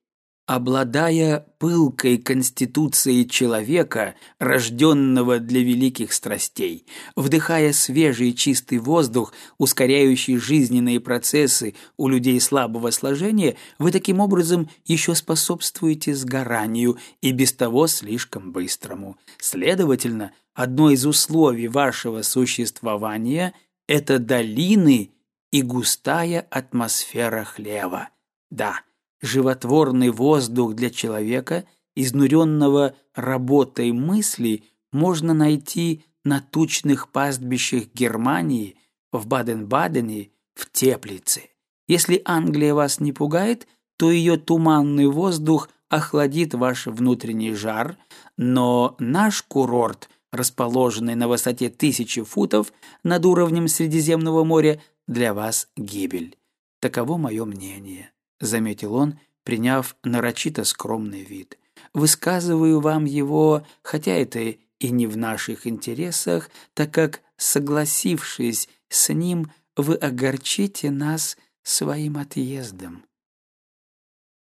Обладая пылкой конституцией человека, рожденного для великих страстей, вдыхая свежий чистый воздух, ускоряющий жизненные процессы у людей слабого сложения, вы таким образом еще способствуете сгоранию и без того слишком быстрому. Следовательно, одно из условий вашего существования – это долины и густая атмосфера хлева. Да, животворный воздух для человека, изнуренного работой мысли, можно найти на тучных пастбищах Германии, в Баден-Бадене, в Теплице. Если Англия вас не пугает, то ее туманный воздух охладит ваш внутренний жар, но наш курорт, расположенный на высоте тысячи футов над уровнем Средиземного моря, для вас гибель. Таково мое мнение», — заметил он, приняв нарочито скромный вид. «Высказываю вам его, хотя это и не в наших интересах, так как, согласившись с ним, вы огорчите нас своим отъездом».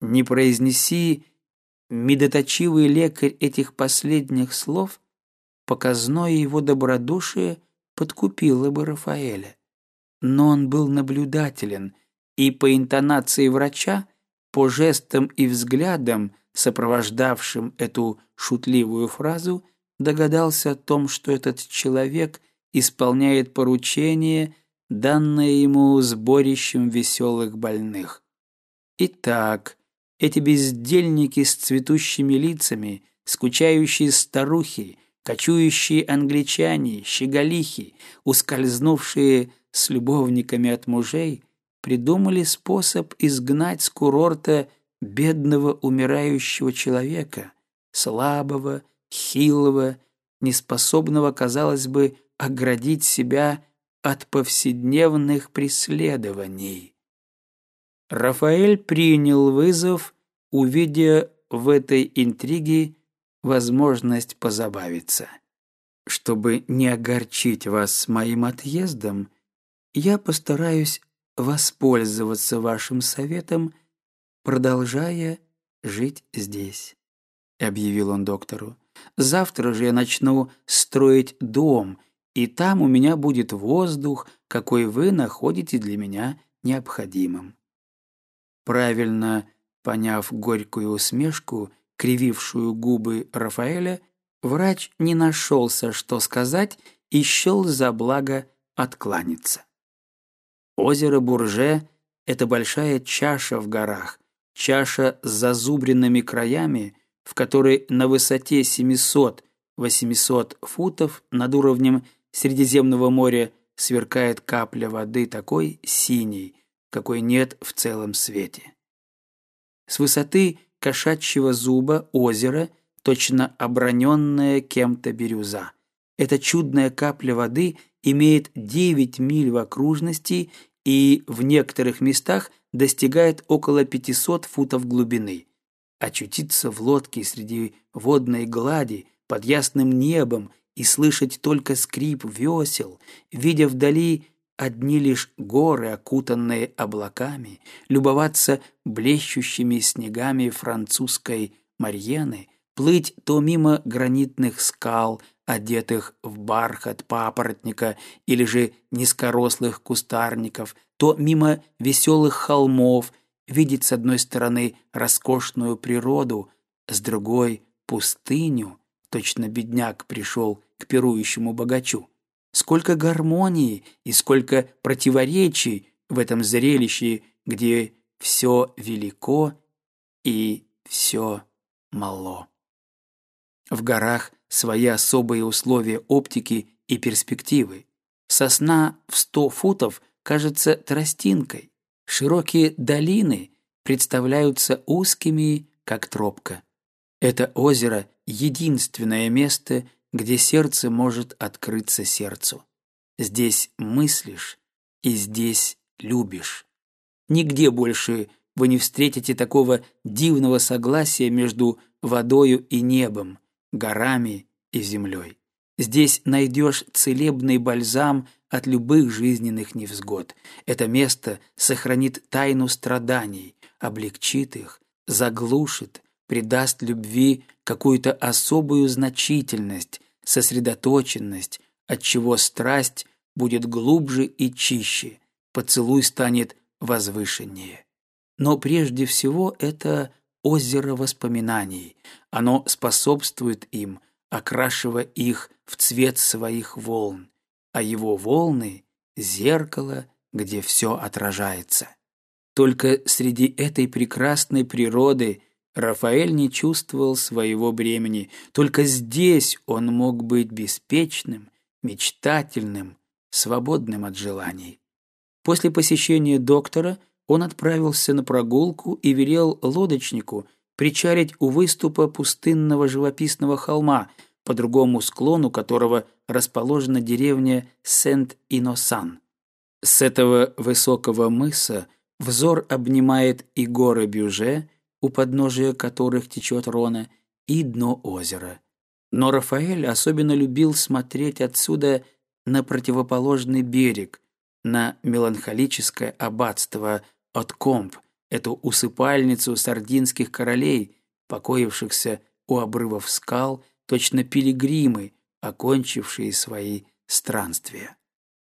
Не произнеси медоточивый лекарь этих последних слов, показное его добродушие подкупило бы Рафаэля но он был наблюдателен, и по интонации врача, по жестам и взглядам, сопровождавшим эту шутливую фразу, догадался о том, что этот человек исполняет поручение, данное ему сборищем веселых больных. Итак, эти бездельники с цветущими лицами, скучающие старухи, кочующие англичане, щеголихи, ускользнувшие с любовниками от мужей придумали способ изгнать с курорта бедного умирающего человека, слабого, хилого, неспособного, казалось бы, оградить себя от повседневных преследований. Рафаэль принял вызов, увидя в этой интриге возможность позабавиться. Чтобы не огорчить вас моим отъездом, я постараюсь воспользоваться вашим советом, продолжая жить здесь», — объявил он доктору. «Завтра же я начну строить дом, и там у меня будет воздух, какой вы находите для меня необходимым». Правильно поняв горькую усмешку, кривившую губы Рафаэля, врач не нашелся, что сказать, и счел за благо откланяться. Озеро Бурже – это большая чаша в горах, чаша с зазубренными краями, в которой на высоте 700-800 футов над уровнем Средиземного моря сверкает капля воды такой синей, какой нет в целом свете. С высоты кошачьего зуба озера точно оброненная кем-то бирюза. Эта чудная капля воды имеет 9 миль в окружности и в некоторых местах достигает около 500 футов глубины. Очутиться в лодке среди водной глади под ясным небом и слышать только скрип весел, видя вдали одни лишь горы, окутанные облаками, любоваться блещущими снегами французской Марьены, плыть то мимо гранитных скал, одетых в бархат папоротника или же низкорослых кустарников, то мимо веселых холмов, видеть с одной стороны роскошную природу, с другой — пустыню, точно бедняк пришел к пирующему богачу. Сколько гармонии и сколько противоречий в этом зрелище, где все велико и все мало. В горах свои особые условия оптики и перспективы. Сосна в сто футов кажется тростинкой, широкие долины представляются узкими, как тропка. Это озеро — единственное место, где сердце может открыться сердцу. Здесь мыслишь и здесь любишь. Нигде больше вы не встретите такого дивного согласия между водою и небом, горами и землей. Здесь найдешь целебный бальзам от любых жизненных невзгод. Это место сохранит тайну страданий, облегчит их, заглушит, придаст любви какую-то особую значительность, сосредоточенность, отчего страсть будет глубже и чище, поцелуй станет возвышеннее. Но прежде всего это озеро воспоминаний. Оно способствует им, окрашивая их в цвет своих волн, а его волны — зеркало, где все отражается. Только среди этой прекрасной природы Рафаэль не чувствовал своего бремени. Только здесь он мог быть беспечным, мечтательным, свободным от желаний. После посещения доктора он отправился на прогулку и велел лодочнику причалить у выступа пустынного живописного холма, по другому склону которого расположена деревня Сент-Иносан. С этого высокого мыса взор обнимает и горы Бюже, у подножия которых течет Рона, и дно озера. Но Рафаэль особенно любил смотреть отсюда на противоположный берег, на меланхолическое аббатство от Комп, эту усыпальницу сардинских королей, покоившихся у обрывов скал, точно пилигримы, окончившие свои странствия.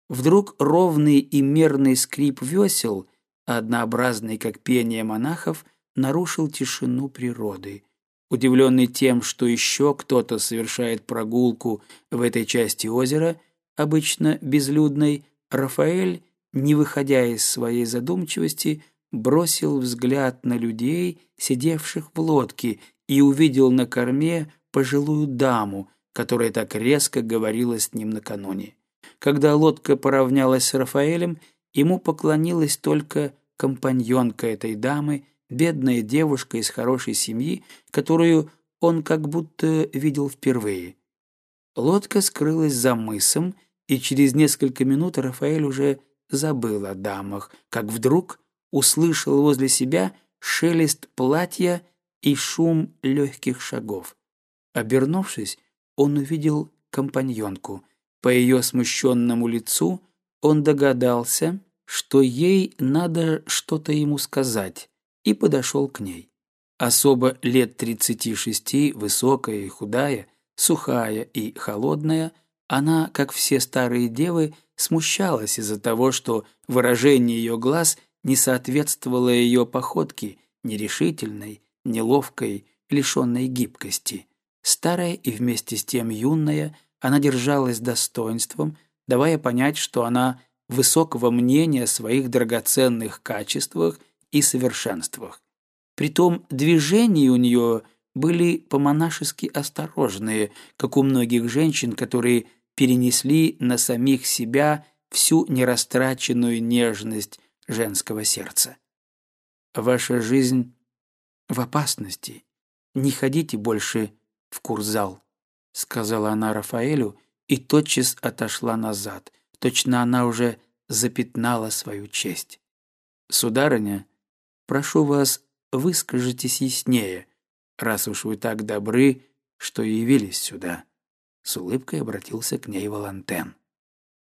Вдруг ровный и мерный скрип весел, однообразный как пение монахов, нарушил тишину природы. Удивленный тем, что еще кто-то совершает прогулку в этой части озера, обычно безлюдной, Рафаэль, не выходя из своей задумчивости, бросил взгляд на людей, сидевших в лодке, и увидел на корме пожилую даму, которая так резко говорила с ним накануне. Когда лодка поравнялась с Рафаэлем, ему поклонилась только компаньонка этой дамы, бедная девушка из хорошей семьи, которую он как будто видел впервые. Лодка скрылась за мысом, и через несколько минут Рафаэль уже забыл о дамах, как вдруг услышал возле себя шелест платья и шум легких шагов. Обернувшись, он увидел компаньонку. По ее смущенному лицу он догадался, что ей надо что-то ему сказать, и подошел к ней. Особо лет тридцати шести, высокая и худая, сухая и холодная, она, как все старые девы, смущалась из-за того, что выражение ее глаз не соответствовало ее походке, нерешительной, неловкой, лишенной гибкости. Старая и вместе с тем юная, она держалась достоинством, давая понять, что она высокого мнения о своих драгоценных качествах и совершенствах. Притом движения у нее были по-монашески осторожные, как у многих женщин, которые перенесли на самих себя всю нерастраченную нежность женского сердца. Ваша жизнь в опасности. Не ходите больше в курзал, сказала она Рафаэлю и тотчас отошла назад. Точно она уже запятнала свою честь. Сударыня, прошу вас, выскажитесь яснее, раз уж вы так добры, что явились сюда. С улыбкой обратился к ней Валантен.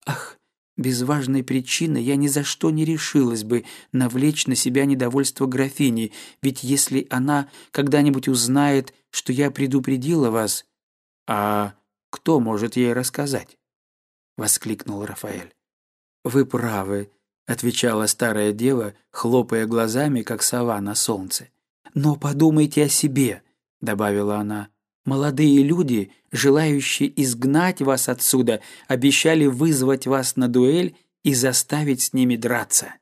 Ах, без важной причины я ни за что не решилась бы навлечь на себя недовольство графини, ведь если она когда-нибудь узнает, что я предупредила вас... А кто может ей рассказать? Воскликнул Рафаэль. Вы правы, отвечала старая дева, хлопая глазами, как сова на солнце. Но подумайте о себе, добавила она. Молодые люди, желающие изгнать вас отсюда, обещали вызвать вас на дуэль и заставить с ними драться.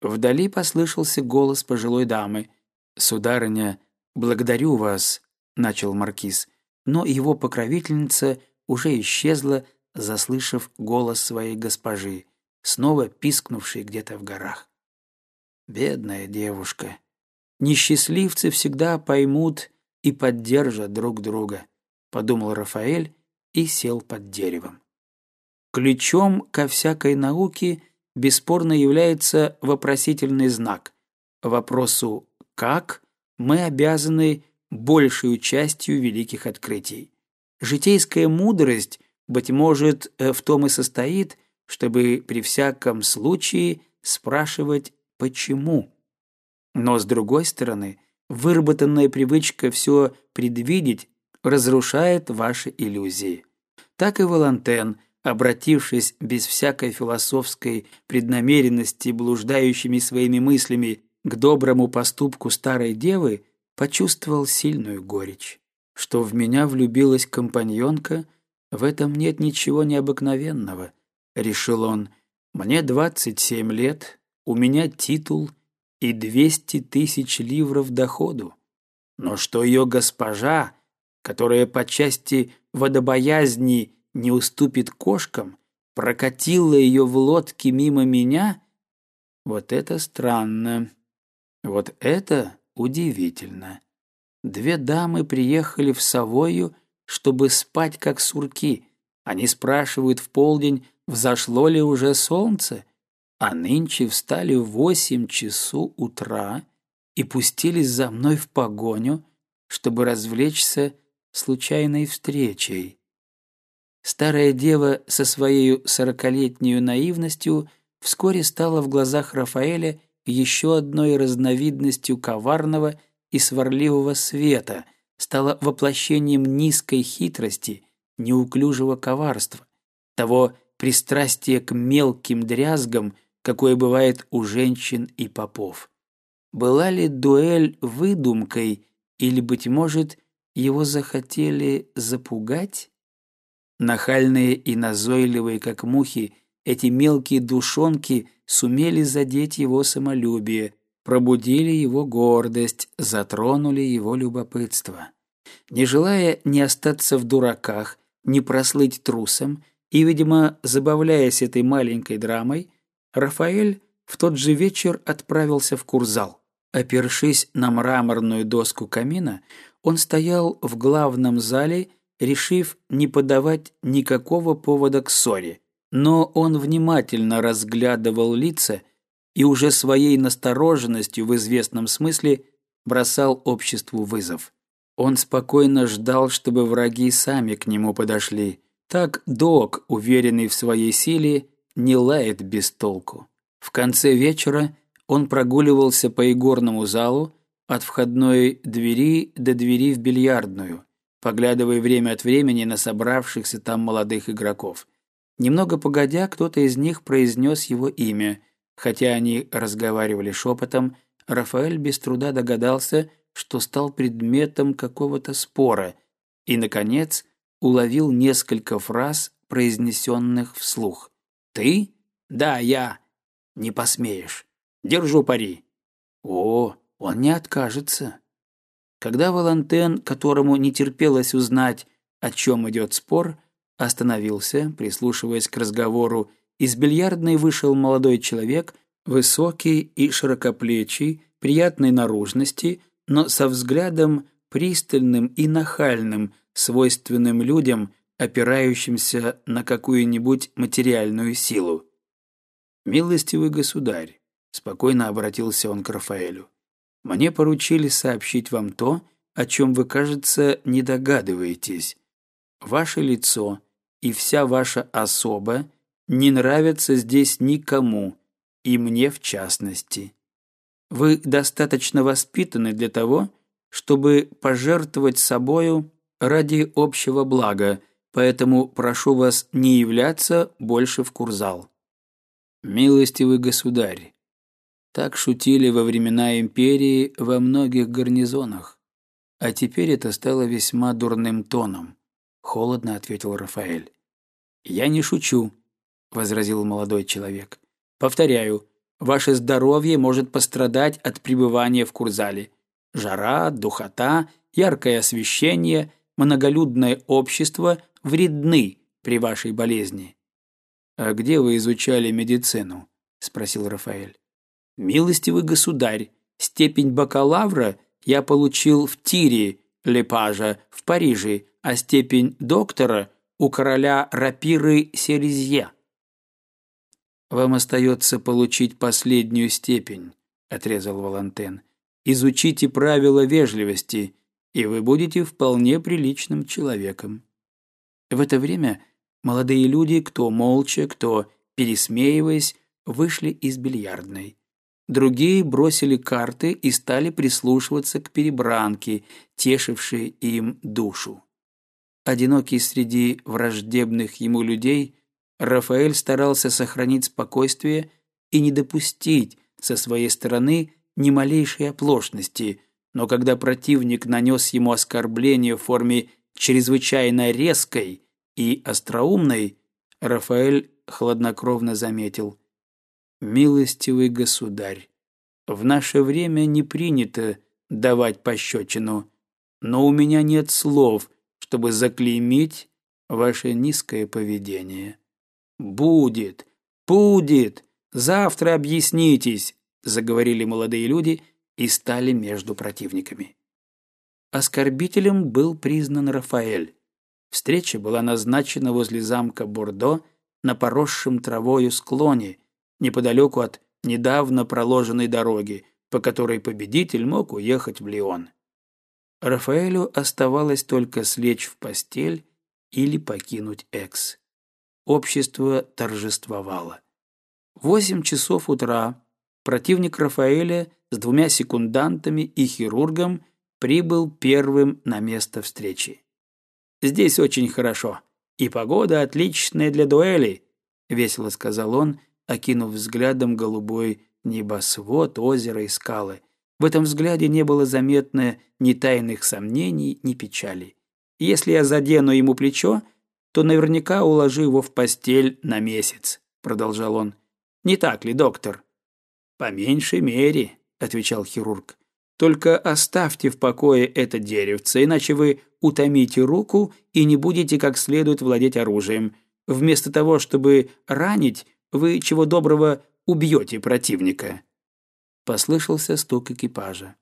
Вдали послышался голос пожилой дамы. «Сударыня, благодарю вас», — начал маркиз, но его покровительница уже исчезла, заслышав голос своей госпожи, снова пискнувшей где-то в горах. Бедная девушка. Несчастливцы всегда поймут и поддержат друг друга, подумал Рафаэль и сел под деревом. Ключом ко всякой науке бесспорно является вопросительный знак. Вопросу «как» мы обязаны большей частью великих открытий. Житейская мудрость, быть может, э, в том и состоит, чтобы при всяком случае спрашивать «почему?». Но, с другой стороны, выработанная привычка все предвидеть разрушает ваши иллюзии. Так и Валантен, обратившись без всякой философской преднамеренности блуждающими своими мыслями к доброму поступку старой девы, почувствовал сильную горечь. Что в меня влюбилась компаньонка, в этом нет ничего необыкновенного, решил он. Мне двадцать семь лет, у меня титул и двести тысяч ливров доходу. Но что ее госпожа, которая по части водобоязни не уступит кошкам, прокатила ее в лодке мимо меня, вот это странно. Вот это удивительно. Две дамы приехали в Савою, чтобы спать как сурки. Они спрашивают в полдень, взошло ли уже солнце, а нынче встали в восемь часу утра и пустились за мной в погоню, чтобы развлечься случайной встречей. Старая дева со своей сорокалетней наивностью вскоре стала в глазах Рафаэля еще одной разновидностью коварного и сварливого света, стала воплощением низкой хитрости, неуклюжего коварства, того пристрастия к мелким дрязгам, какое бывает у женщин и попов. Была ли дуэль выдумкой, или, быть может, его захотели запугать? Нахальные и назойливые, как мухи, эти мелкие душонки сумели задеть его самолюбие, пробудили его гордость, затронули его любопытство. Не желая ни остаться в дураках, ни прослыть трусом, и, видимо, забавляясь этой маленькой драмой, Рафаэль в тот же вечер отправился в курзал. Опершись на мраморную доску камина, он стоял в главном зале, решив не подавать никакого повода к ссоре, но он внимательно разглядывал лица и уже своей настороженностью в известном смысле бросал обществу вызов. Он спокойно ждал, чтобы враги сами к нему подошли. Так Док, уверенный в своей силе, не лает без толку. В конце вечера он прогуливался по игорному залу от входной двери до двери в бильярдную, поглядывая время от времени на собравшихся там молодых игроков. Немного погодя, кто-то из них произнес его имя. Хотя они разговаривали шепотом, Рафаэль без труда догадался, что стал предметом какого-то спора и, наконец, уловил несколько фраз, произнесенных вслух. «Ты? Да, я. Не посмеешь. Держу пари». «О, он не откажется». Когда Валантен, которому не терпелось узнать, о чем идет спор, остановился, прислушиваясь к разговору, из бильярдной вышел молодой человек, высокий и широкоплечий, приятной наружности, но со взглядом пристальным и нахальным, свойственным людям, опирающимся на какую-нибудь материальную силу. «Милостивый государь», — спокойно обратился он к Рафаэлю, — «мне поручили сообщить вам то, о чем вы, кажется, не догадываетесь. Ваше лицо и вся ваша особа не нравятся здесь никому, и мне в частности. Вы достаточно воспитаны для того, чтобы пожертвовать собою ради общего блага, поэтому прошу вас не являться больше в курзал. Милостивый государь, так шутили во времена империи во многих гарнизонах. А теперь это стало весьма дурным тоном, холодно ответил Рафаэль. Я не шучу, возразил молодой человек. Повторяю, ваше здоровье может пострадать от пребывания в Курзале. Жара, духота, яркое освещение, многолюдное общество вредны при вашей болезни. «А где вы изучали медицину?» – спросил Рафаэль. «Милостивый государь, степень бакалавра я получил в Тире, Лепажа, в Париже, а степень доктора у короля рапиры Селезье». «Вам остается получить последнюю степень», – отрезал Валантен. «Изучите правила вежливости, и вы будете вполне приличным человеком». В это время Молодые люди, кто молча, кто пересмеиваясь, вышли из бильярдной. Другие бросили карты и стали прислушиваться к перебранке, тешившей им душу. Одинокий среди враждебных ему людей, Рафаэль старался сохранить спокойствие и не допустить со своей стороны ни малейшей оплошности, но когда противник нанес ему оскорбление в форме чрезвычайно резкой, и остроумной, Рафаэль хладнокровно заметил. «Милостивый государь, в наше время не принято давать пощечину, но у меня нет слов, чтобы заклеймить ваше низкое поведение. Будет, будет, завтра объяснитесь, заговорили молодые люди и стали между противниками. Оскорбителем был признан Рафаэль. Встреча была назначена возле замка Бордо на поросшем травою склоне, неподалеку от недавно проложенной дороги, по которой победитель мог уехать в Лион. Рафаэлю оставалось только слечь в постель или покинуть Экс. Общество торжествовало. Восемь часов утра противник Рафаэля с двумя секундантами и хирургом прибыл первым на место встречи. Здесь очень хорошо. И погода отличная для дуэли», — весело сказал он, окинув взглядом голубой небосвод, озеро и скалы. В этом взгляде не было заметно ни тайных сомнений, ни печали. «Если я задену ему плечо, то наверняка уложу его в постель на месяц», — продолжал он. «Не так ли, доктор?» «По меньшей мере», — отвечал хирург. Только оставьте в покое это деревце, иначе вы утомите руку и не будете как следует владеть оружием. Вместо того, чтобы ранить, вы чего доброго убьете противника». Послышался стук экипажа.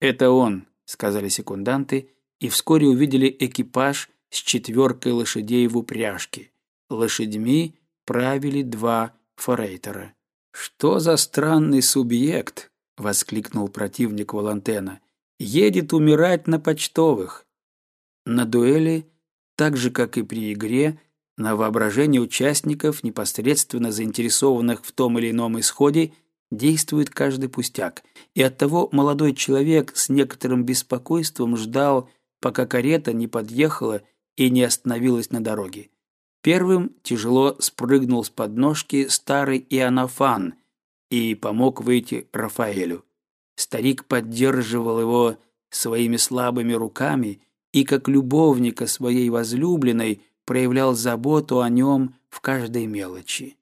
«Это он», — сказали секунданты, и вскоре увидели экипаж с четверкой лошадей в упряжке. Лошадьми правили два форейтера. «Что за странный субъект?» — воскликнул противник Валантена. «Едет умирать на почтовых». На дуэли, так же, как и при игре, на воображение участников, непосредственно заинтересованных в том или ином исходе, действует каждый пустяк, и оттого молодой человек с некоторым беспокойством ждал, пока карета не подъехала и не остановилась на дороге. Первым тяжело спрыгнул с подножки старый Иоаннафан — и помог выйти Рафаэлю. Старик поддерживал его своими слабыми руками и, как любовника своей возлюбленной, проявлял заботу о нем в каждой мелочи.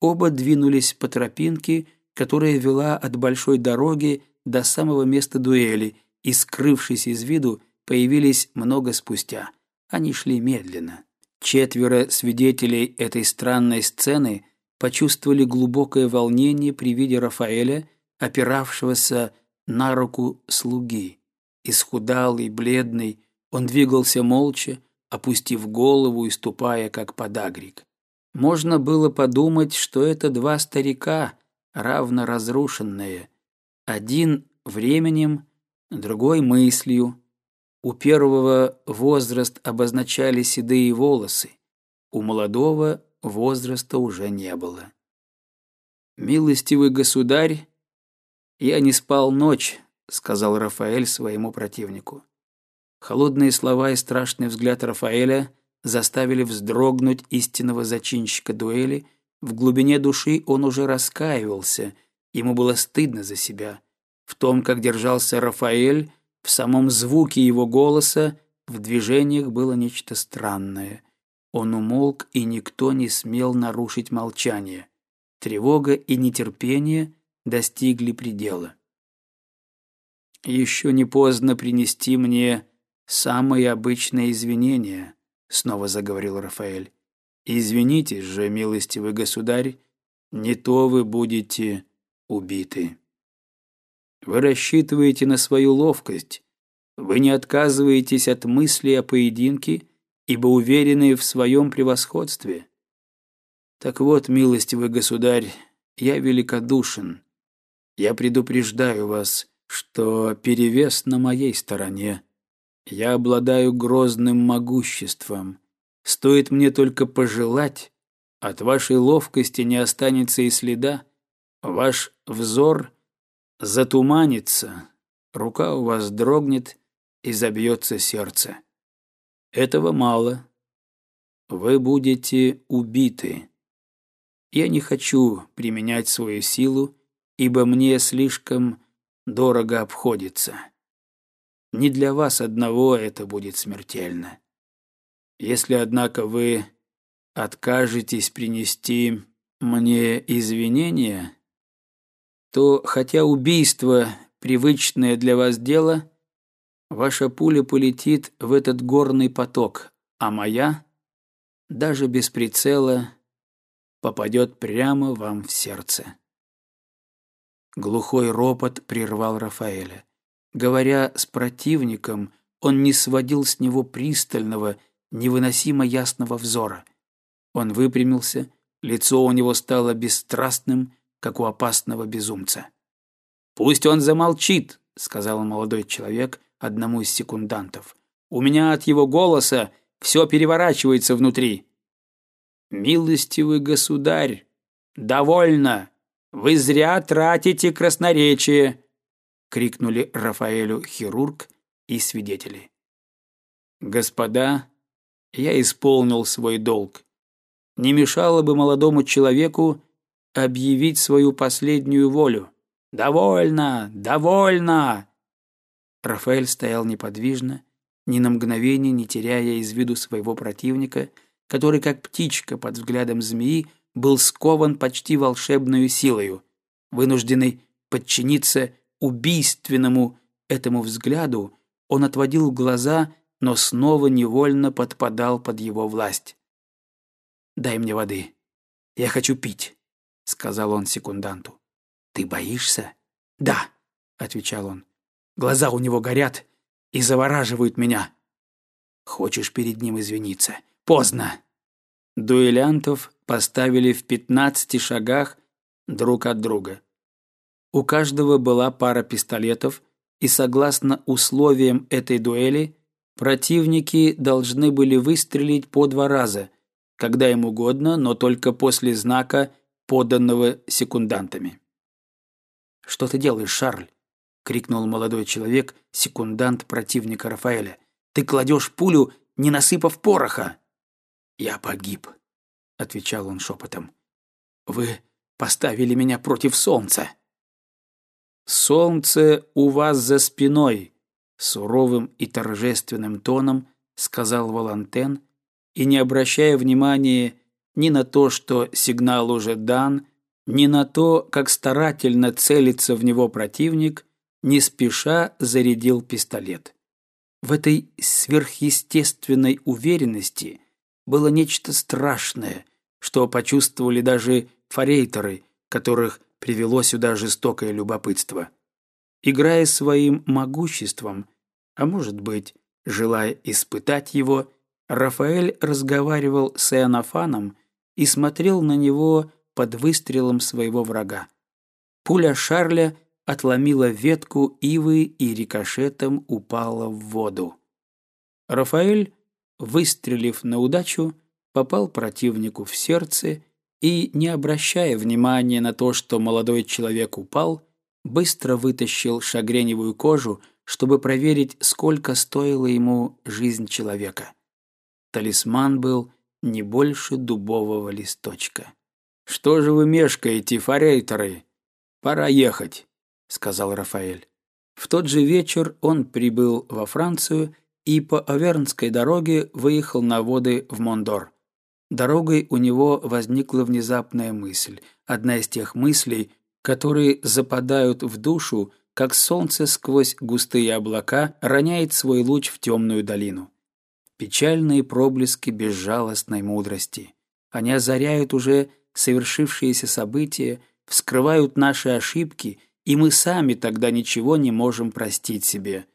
Оба двинулись по тропинке, которая вела от большой дороги до самого места дуэли, и, скрывшись из виду, появились много спустя. Они шли медленно. Четверо свидетелей этой странной сцены почувствовали глубокое волнение при виде Рафаэля, опиравшегося на руку слуги. Исхудалый, бледный, он двигался молча, опустив голову и ступая, как подагрик. Можно было подумать, что это два старика, равно разрушенные. Один временем, другой мыслью. У первого возраст обозначали седые волосы, у молодого возраста уже не было. «Милостивый государь, я не спал ночь», — сказал Рафаэль своему противнику. Холодные слова и страшный взгляд Рафаэля заставили вздрогнуть истинного зачинщика дуэли. В глубине души он уже раскаивался, ему было стыдно за себя. В том, как держался Рафаэль, в самом звуке его голоса, в движениях было нечто странное. Он умолк, и никто не смел нарушить молчание. Тревога и нетерпение достигли предела. «Еще не поздно принести мне самые обычные извинения», — снова заговорил Рафаэль. «Извинитесь же, милостивый государь, не то вы будете убиты. Вы рассчитываете на свою ловкость, вы не отказываетесь от мысли о поединке, ибо уверены в своем превосходстве. Так вот, милостивый государь, я великодушен. Я предупреждаю вас, что перевес на моей стороне. Я обладаю грозным могуществом. Стоит мне только пожелать, от вашей ловкости не останется и следа. Ваш взор затуманится, рука у вас дрогнет и забьется сердце. Этого мало. Вы будете убиты. Я не хочу применять свою силу, ибо мне слишком дорого обходится. Не для вас одного это будет смертельно. Если, однако, вы откажетесь принести мне извинения, то, хотя убийство — привычное для вас дело, ваша пуля полетит в этот горный поток, а моя, даже без прицела, попадет прямо вам в сердце. Глухой ропот прервал Рафаэля. Говоря с противником, он не сводил с него пристального, невыносимо ясного взора. Он выпрямился, лицо у него стало бесстрастным, как у опасного безумца. «Пусть он замолчит», — сказал молодой человек одному из секундантов. «У меня от его голоса все переворачивается внутри». «Милостивый государь, довольно! Вы зря тратите красноречие!» — крикнули Рафаэлю хирург и свидетели. «Господа, я исполнил свой долг. Не мешало бы молодому человеку объявить свою последнюю волю. «Довольно! Довольно!» Рафаэль стоял неподвижно, ни на мгновение не теряя из виду своего противника, который, как птичка под взглядом змеи, был скован почти волшебную силою, вынужденный подчиниться убийственному этому взгляду, он отводил глаза, но снова невольно подпадал под его власть. «Дай мне воды. Я хочу пить» сказал он секунданту. Ты боишься? Да, отвечал он. Глаза у него горят и завораживают меня. Хочешь перед ним извиниться? Поздно. Дуэлянтов поставили в пятнадцати шагах друг от друга. У каждого была пара пистолетов, и согласно условиям этой дуэли, противники должны были выстрелить по два раза, когда им угодно, но только после знака поданного секундантами. «Что ты делаешь, Шарль?» — крикнул молодой человек, секундант противника Рафаэля. «Ты кладешь пулю, не насыпав пороха!» «Я погиб», — отвечал он шепотом. «Вы поставили меня против солнца». «Солнце у вас за спиной», — суровым и торжественным тоном сказал Волантен, и, не обращая внимания ни на то, что сигнал уже дан, ни на то, как старательно целится в него противник, не спеша зарядил пистолет. В этой сверхъестественной уверенности было нечто страшное, что почувствовали даже форейтеры, которых привело сюда жестокое любопытство. Играя своим могуществом, а может быть, желая испытать его, Рафаэль разговаривал с Иоаннафаном и смотрел на него под выстрелом своего врага. Пуля Шарля отломила ветку ивы и рикошетом упала в воду. Рафаэль, выстрелив на удачу, попал противнику в сердце и, не обращая внимания на то, что молодой человек упал, быстро вытащил шагреневую кожу, чтобы проверить, сколько стоила ему жизнь человека. Талисман был не больше дубового листочка. «Что же вы мешкаете, форейтеры? Пора ехать», — сказал Рафаэль. В тот же вечер он прибыл во Францию и по Авернской дороге выехал на воды в Мондор. Дорогой у него возникла внезапная мысль, одна из тех мыслей, которые западают в душу, как солнце сквозь густые облака роняет свой луч в темную долину. Печальные проблески безжалостной мудрости. Они озаряют уже совершившиеся события, вскрывают наши ошибки, и мы сами тогда ничего не можем простить себе.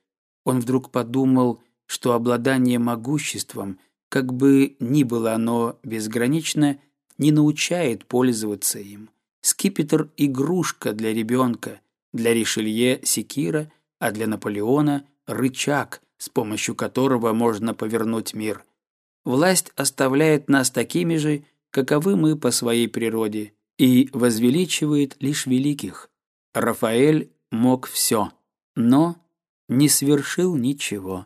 Он вдруг подумал, что обладание могуществом, как бы ни было оно безгранично, не научает пользоваться им. Скипетр – игрушка для ребенка, для Ришелье – секира, а для Наполеона – рычаг, с помощью которого можно повернуть мир. Власть оставляет нас такими же, каковы мы по своей природе, и возвеличивает лишь великих. Рафаэль мог все, но не свершил ничего.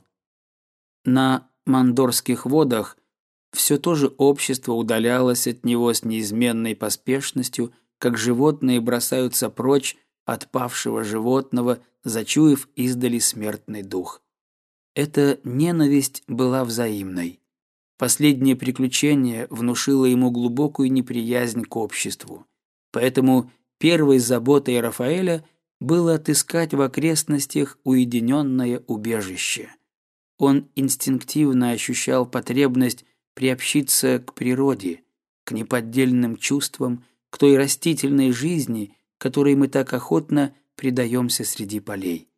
На мандорских водах все то же общество удалялось от него с неизменной поспешностью, как животные бросаются прочь от павшего животного, зачуяв издали смертный дух. Эта ненависть была взаимной. Последнее приключение внушило ему глубокую неприязнь к обществу. Поэтому первой заботой Рафаэля было отыскать в окрестностях уединенное убежище. Он инстинктивно ощущал потребность приобщиться к природе, к неподдельным чувствам, к той растительной жизни, которой мы так охотно предаемся среди полей.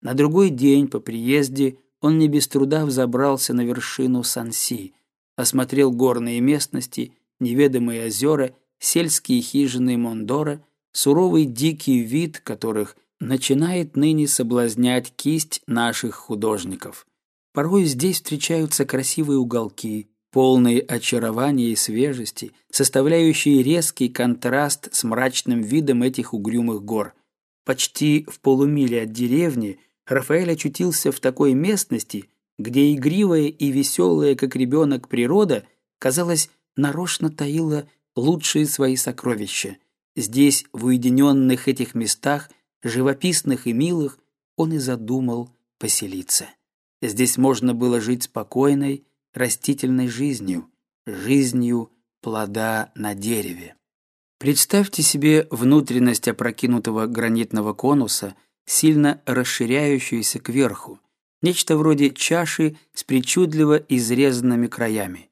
На другой день по приезде он не без труда взобрался на вершину Санси, осмотрел горные местности, неведомые озера, сельские хижины Мондора, суровый дикий вид которых начинает ныне соблазнять кисть наших художников. Порой здесь встречаются красивые уголки, полные очарования и свежести, составляющие резкий контраст с мрачным видом этих угрюмых гор. Почти в полумиле от деревни Рафаэль очутился в такой местности, где игривая и веселая, как ребенок, природа, казалось, нарочно таила лучшие свои сокровища. Здесь, в уединенных этих местах, живописных и милых, он и задумал поселиться. Здесь можно было жить спокойной, растительной жизнью, жизнью плода на дереве. Представьте себе внутренность опрокинутого гранитного конуса, сильно расширяющуюся кверху, нечто вроде чаши с причудливо изрезанными краями.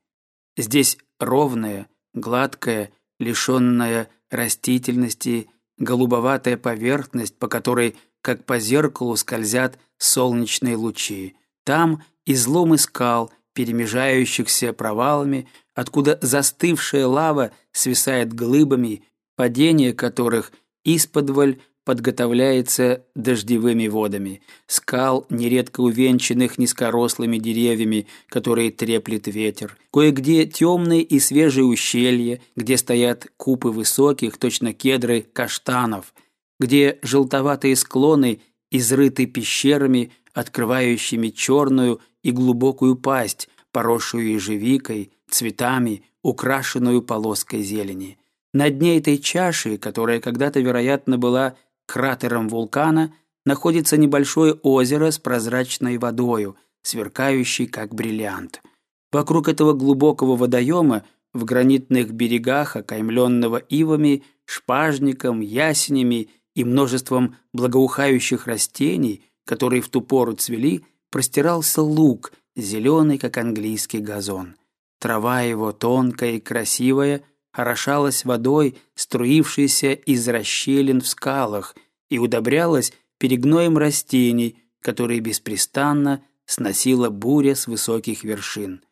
Здесь ровная, гладкая, лишенная растительности, голубоватая поверхность, по которой, как по зеркалу, скользят солнечные лучи. Там изломы скал, перемежающихся провалами, откуда застывшая лава свисает глыбами, падение которых исподволь подготовляется дождевыми водами, скал, нередко увенчанных низкорослыми деревьями, которые треплет ветер, кое-где темные и свежие ущелья, где стоят купы высоких, точно кедры, каштанов, где желтоватые склоны изрыты пещерами, открывающими черную и глубокую пасть, поросшую ежевикой, цветами, украшенную полоской зелени. На дне этой чаши, которая когда-то, вероятно, была кратером вулкана находится небольшое озеро с прозрачной водою, сверкающей как бриллиант. Вокруг этого глубокого водоема в гранитных берегах, окаймленного ивами, шпажником, ясенями и множеством благоухающих растений, которые в ту пору цвели, простирался луг, зеленый, как английский газон. Трава его тонкая и красивая – орошалась водой, струившейся из расщелин в скалах, и удобрялась перегноем растений, которые беспрестанно сносила буря с высоких вершин.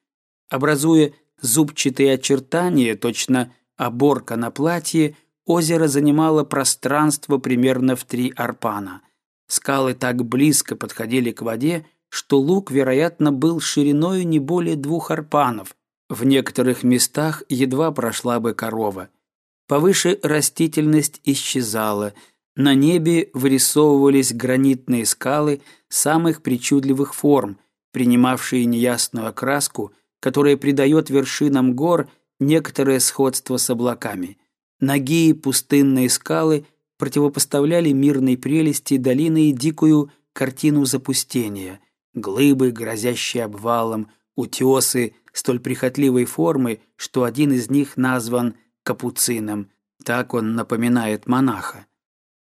Образуя зубчатые очертания, точно оборка на платье, озеро занимало пространство примерно в три арпана. Скалы так близко подходили к воде, что луг, вероятно, был шириною не более двух арпанов, в некоторых местах едва прошла бы корова. Повыше растительность исчезала, на небе вырисовывались гранитные скалы самых причудливых форм, принимавшие неясную окраску, которая придает вершинам гор некоторое сходство с облаками. Ноги пустынные скалы противопоставляли мирной прелести долины и дикую картину запустения. Глыбы, грозящие обвалом, утесы столь прихотливой формы, что один из них назван капуцином. Так он напоминает монаха.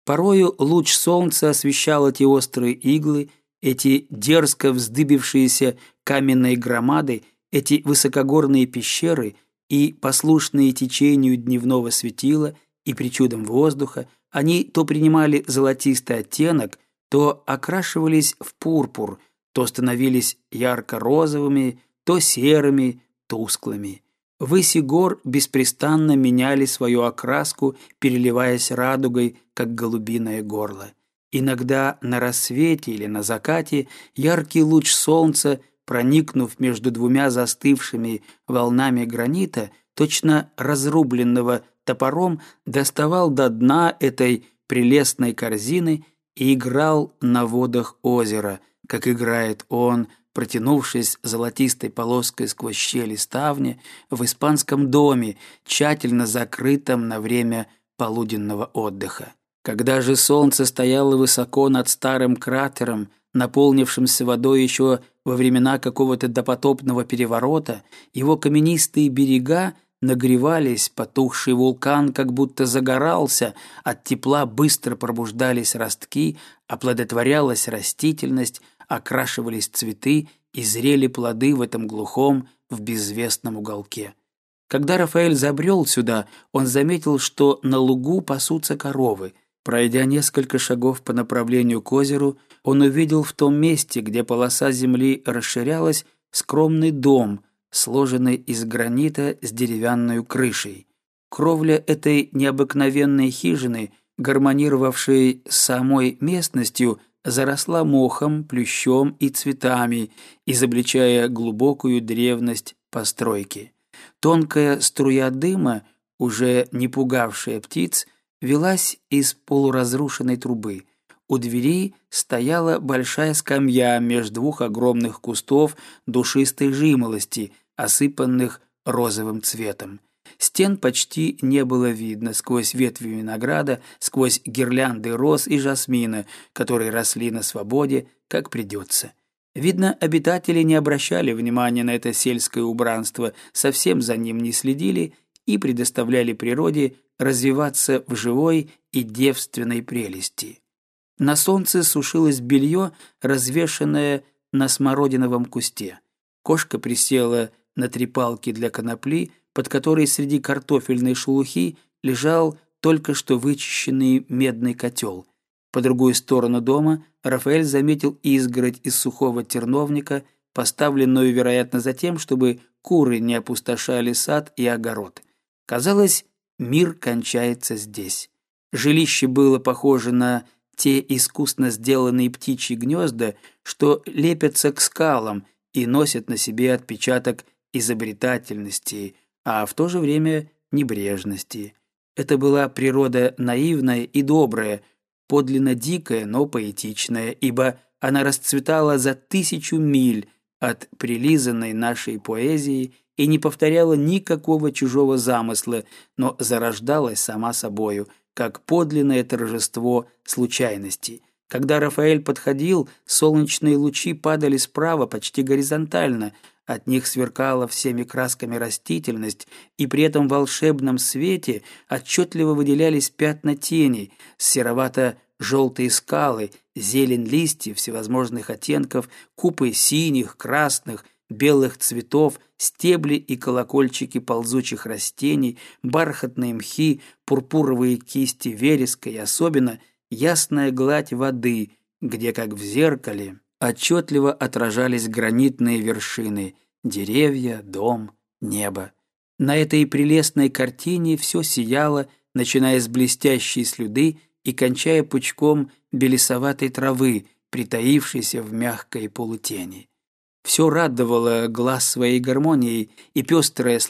Порою луч солнца освещал эти острые иглы, эти дерзко вздыбившиеся каменные громады, эти высокогорные пещеры и, послушные течению дневного светила и причудам воздуха, они то принимали золотистый оттенок, то окрашивались в пурпур, то становились ярко-розовыми, то серыми, тусклыми. Выси гор беспрестанно меняли свою окраску, переливаясь радугой, как голубиное горло. Иногда на рассвете или на закате яркий луч солнца, проникнув между двумя застывшими волнами гранита, точно разрубленного топором, доставал до дна этой прелестной корзины и играл на водах озера, как играет он – протянувшись золотистой полоской сквозь щели ставни, в испанском доме, тщательно закрытом на время полуденного отдыха. Когда же солнце стояло высоко над старым кратером, наполнившимся водой еще во времена какого-то допотопного переворота, его каменистые берега нагревались, потухший вулкан как будто загорался, от тепла быстро пробуждались ростки, оплодотворялась растительность, окрашивались цветы и зрели плоды в этом глухом, в безвестном уголке. Когда Рафаэль забрел сюда, он заметил, что на лугу пасутся коровы. Пройдя несколько шагов по направлению к озеру, он увидел в том месте, где полоса земли расширялась, скромный дом, сложенный из гранита с деревянной крышей. Кровля этой необыкновенной хижины, гармонировавшей с самой местностью, заросла мохом, плющом и цветами, изобличая глубокую древность постройки. Тонкая струя дыма, уже не пугавшая птиц, велась из полуразрушенной трубы. У двери стояла большая скамья между двух огромных кустов душистой жимолости, осыпанных розовым цветом. Стен почти не было видно сквозь ветви винограда, сквозь гирлянды роз и жасмина, которые росли на свободе, как придется. Видно, обитатели не обращали внимания на это сельское убранство, совсем за ним не следили и предоставляли природе развиваться в живой и девственной прелести. На солнце сушилось белье, развешанное на смородиновом кусте. Кошка присела на три палки для конопли, под которой среди картофельной шелухи лежал только что вычищенный медный котел. По другую сторону дома Рафаэль заметил изгородь из сухого терновника, поставленную, вероятно, за тем, чтобы куры не опустошали сад и огород. Казалось, мир кончается здесь. Жилище было похоже на те искусно сделанные птичьи гнезда, что лепятся к скалам и носят на себе отпечаток изобретательности, а в то же время небрежности. Это была природа наивная и добрая, подлинно дикая, но поэтичная, ибо она расцветала за тысячу миль от прилизанной нашей поэзии и не повторяла никакого чужого замысла, но зарождалась сама собою, как подлинное торжество случайности. Когда Рафаэль подходил, солнечные лучи падали справа почти горизонтально – от них сверкала всеми красками растительность, и при этом волшебном свете отчетливо выделялись пятна теней, серовато-желтые скалы, зелень листьев всевозможных оттенков, купы синих, красных, белых цветов, стебли и колокольчики ползучих растений, бархатные мхи, пурпуровые кисти вереска и особенно ясная гладь воды, где, как в зеркале, отчетливо отражались гранитные вершины, деревья, дом, небо. На этой прелестной картине все сияло, начиная с блестящей слюды и кончая пучком белесоватой травы, притаившейся в мягкой полутени. Все радовало глаз своей гармонией, и пестрая с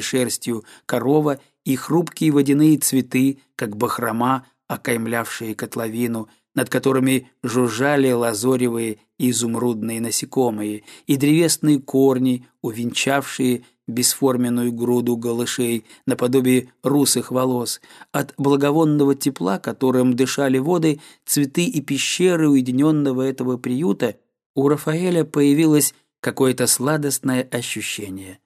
шерстью корова, и хрупкие водяные цветы, как бахрома, окаймлявшие котловину, над которыми жужжали лазоревые и изумрудные насекомые, и древесные корни, увенчавшие бесформенную груду голышей наподобие русых волос, от благовонного тепла, которым дышали воды, цветы и пещеры уединенного этого приюта, у Рафаэля появилось какое-то сладостное ощущение.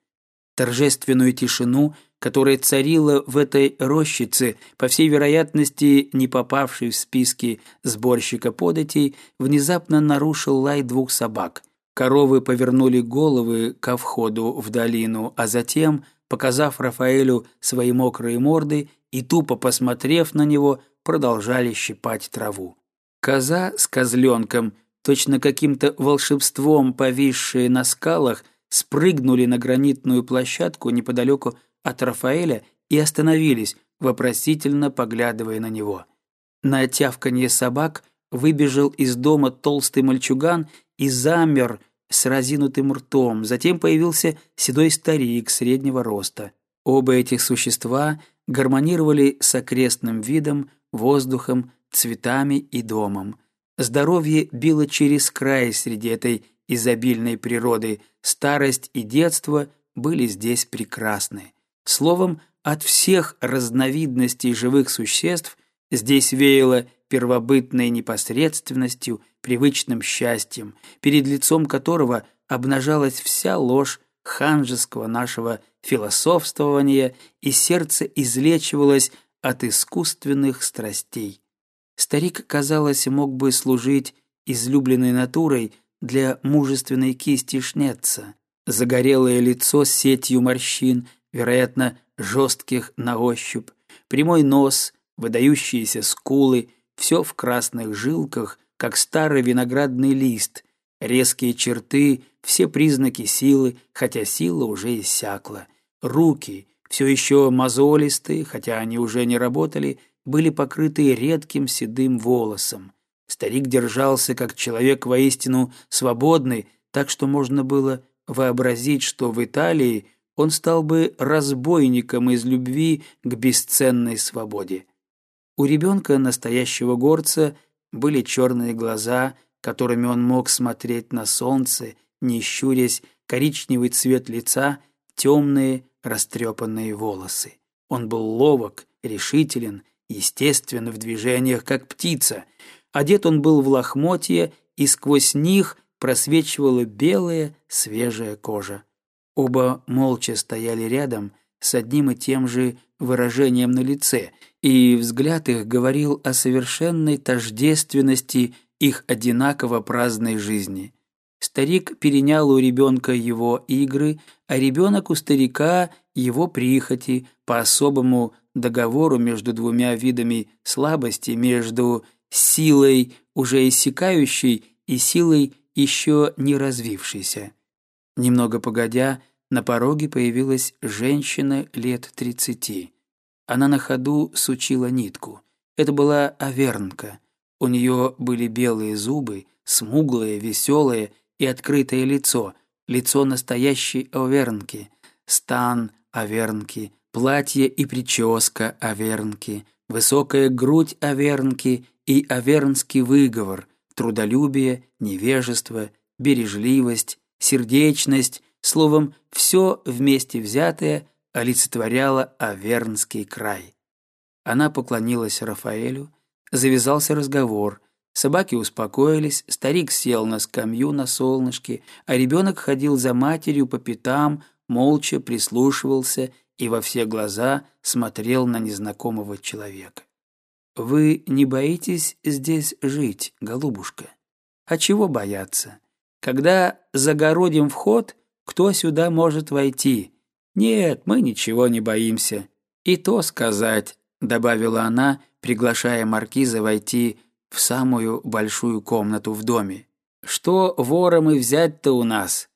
Торжественную тишину, которая царила в этой рощице, по всей вероятности не попавшей в списки сборщика податей, внезапно нарушил лай двух собак – Коровы повернули головы ко входу в долину, а затем, показав Рафаэлю свои мокрые морды и тупо посмотрев на него, продолжали щипать траву. Коза с козленком, точно каким-то волшебством повисшие на скалах, спрыгнули на гранитную площадку неподалеку от Рафаэля и остановились, вопросительно поглядывая на него. На тявканье собак выбежал из дома толстый мальчуган и замер с разинутым ртом. Затем появился седой старик среднего роста. Оба этих существа гармонировали с окрестным видом, воздухом, цветами и домом. Здоровье било через край среди этой изобильной природы, старость и детство были здесь прекрасны. Словом, от всех разновидностей живых существ здесь веяло первобытной непосредственностью, привычным счастьем, перед лицом которого обнажалась вся ложь ханжеского нашего философствования, и сердце излечивалось от искусственных страстей. Старик, казалось, мог бы служить излюбленной натурой для мужественной кисти Шнетца. Загорелое лицо с сетью морщин, вероятно, жестких на ощупь, прямой нос, выдающиеся скулы, все в красных жилках, как старый виноградный лист, резкие черты, все признаки силы, хотя сила уже иссякла. Руки, все еще мозолистые, хотя они уже не работали, были покрыты редким седым волосом. Старик держался как человек воистину свободный, так что можно было вообразить, что в Италии он стал бы разбойником из любви к бесценной свободе. У ребенка настоящего горца были черные глаза, которыми он мог смотреть на солнце, не щурясь, коричневый цвет лица, темные растрепанные волосы. Он был ловок, решителен, естественно в движениях, как птица. Одет он был в лохмотья, и сквозь них просвечивала белая свежая кожа. Оба молча стояли рядом с одним и тем же выражением на лице, и взгляд их говорил о совершенной тождественности их одинаково праздной жизни. Старик перенял у ребенка его игры, а ребенок у старика его прихоти по особому договору между двумя видами слабости, между силой, уже иссякающей, и силой, еще не развившейся. Немного погодя, на пороге появилась женщина лет тридцати. Она на ходу сучила нитку. Это была Авернка. У нее были белые зубы, смуглое, веселое и открытое лицо, лицо настоящей Авернки, стан Авернки, платье и прическа Авернки, высокая грудь Авернки и авернский выговор, трудолюбие, невежество, бережливость, сердечность, словом, все вместе взятое – олицетворяла Авернский край. Она поклонилась Рафаэлю, завязался разговор, собаки успокоились, старик сел на скамью на солнышке, а ребенок ходил за матерью по пятам, молча прислушивался и во все глаза смотрел на незнакомого человека. «Вы не боитесь здесь жить, голубушка? А чего бояться? Когда загородим вход, кто сюда может войти? «Нет, мы ничего не боимся. И то сказать», — добавила она, приглашая маркиза войти в самую большую комнату в доме. «Что вором и взять-то у нас?»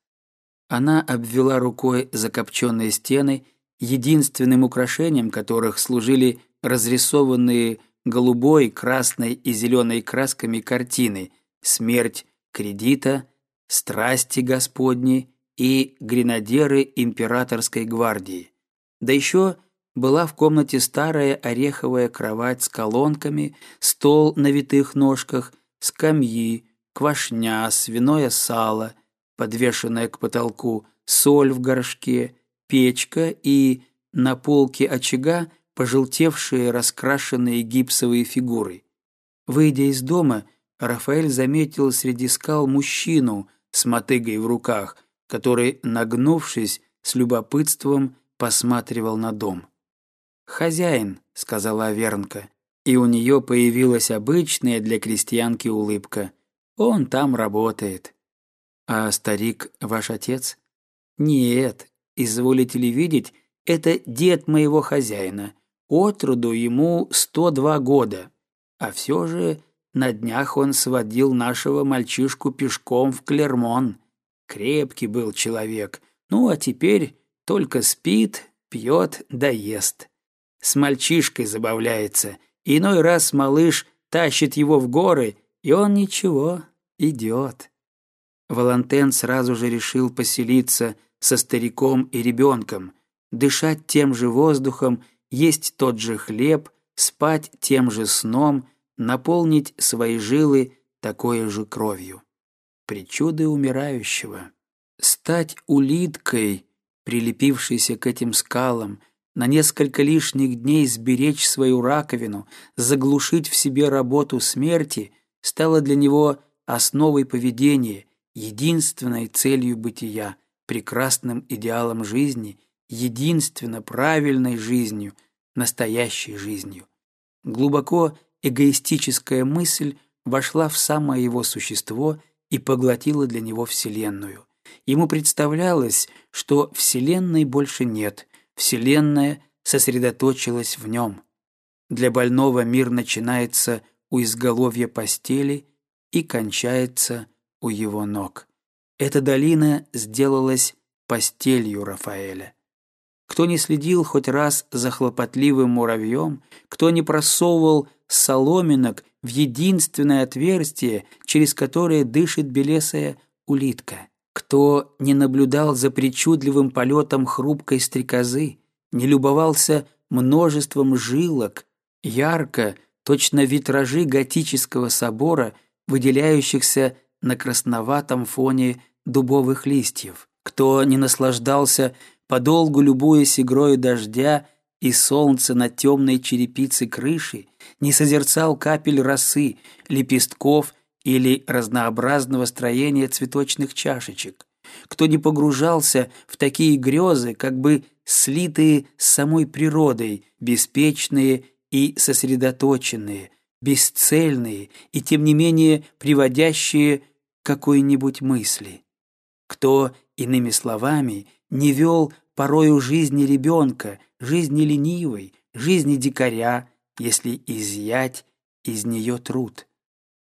Она обвела рукой закопченные стены, единственным украшением которых служили разрисованные голубой, красной и зеленой красками картины «Смерть кредита», «Страсти Господни» и гренадеры императорской гвардии. Да еще была в комнате старая ореховая кровать с колонками, стол на витых ножках, скамьи, квашня, свиное сало, подвешенное к потолку, соль в горшке, печка и на полке очага пожелтевшие раскрашенные гипсовые фигуры. Выйдя из дома, Рафаэль заметил среди скал мужчину с мотыгой в руках, который, нагнувшись, с любопытством посматривал на дом. «Хозяин», — сказала Авернка, и у нее появилась обычная для крестьянки улыбка. «Он там работает». «А старик ваш отец?» «Нет, изволите ли видеть, это дед моего хозяина. Отроду ему 102 года. А все же на днях он сводил нашего мальчишку пешком в Клермон. Крепкий был человек. Ну, а теперь только спит, пьет да ест. С мальчишкой забавляется. Иной раз малыш тащит его в горы, и он ничего, идет. Валантен сразу же решил поселиться со стариком и ребенком, дышать тем же воздухом, есть тот же хлеб, спать тем же сном, наполнить свои жилы такой же кровью. Причуды умирающего. Стать улиткой, прилепившейся к этим скалам, на несколько лишних дней сберечь свою раковину, заглушить в себе работу смерти, стало для него основой поведения, единственной целью бытия, прекрасным идеалом жизни, единственно правильной жизнью, настоящей жизнью. Глубоко эгоистическая мысль вошла в самое его существо и поглотила для него Вселенную. Ему представлялось, что Вселенной больше нет, Вселенная сосредоточилась в нем. Для больного мир начинается у изголовья постели и кончается у его ног. Эта долина сделалась постелью Рафаэля. Кто не следил хоть раз за хлопотливым муравьем, кто не просовывал соломинок в единственное отверстие, через которое дышит белесая улитка. Кто не наблюдал за причудливым полетом хрупкой стрекозы, не любовался множеством жилок, ярко, точно витражи готического собора, выделяющихся на красноватом фоне дубовых листьев, кто не наслаждался, подолгу любуясь игрою дождя и солнца на темной черепице крыши, не созерцал капель росы, лепестков или разнообразного строения цветочных чашечек, кто не погружался в такие грезы, как бы слитые с самой природой, беспечные и сосредоточенные, бесцельные и, тем не менее, приводящие к какой-нибудь мысли. Кто, иными словами, не вел порою жизни ребенка, жизни ленивой, жизни дикаря, если изъять из нее труд.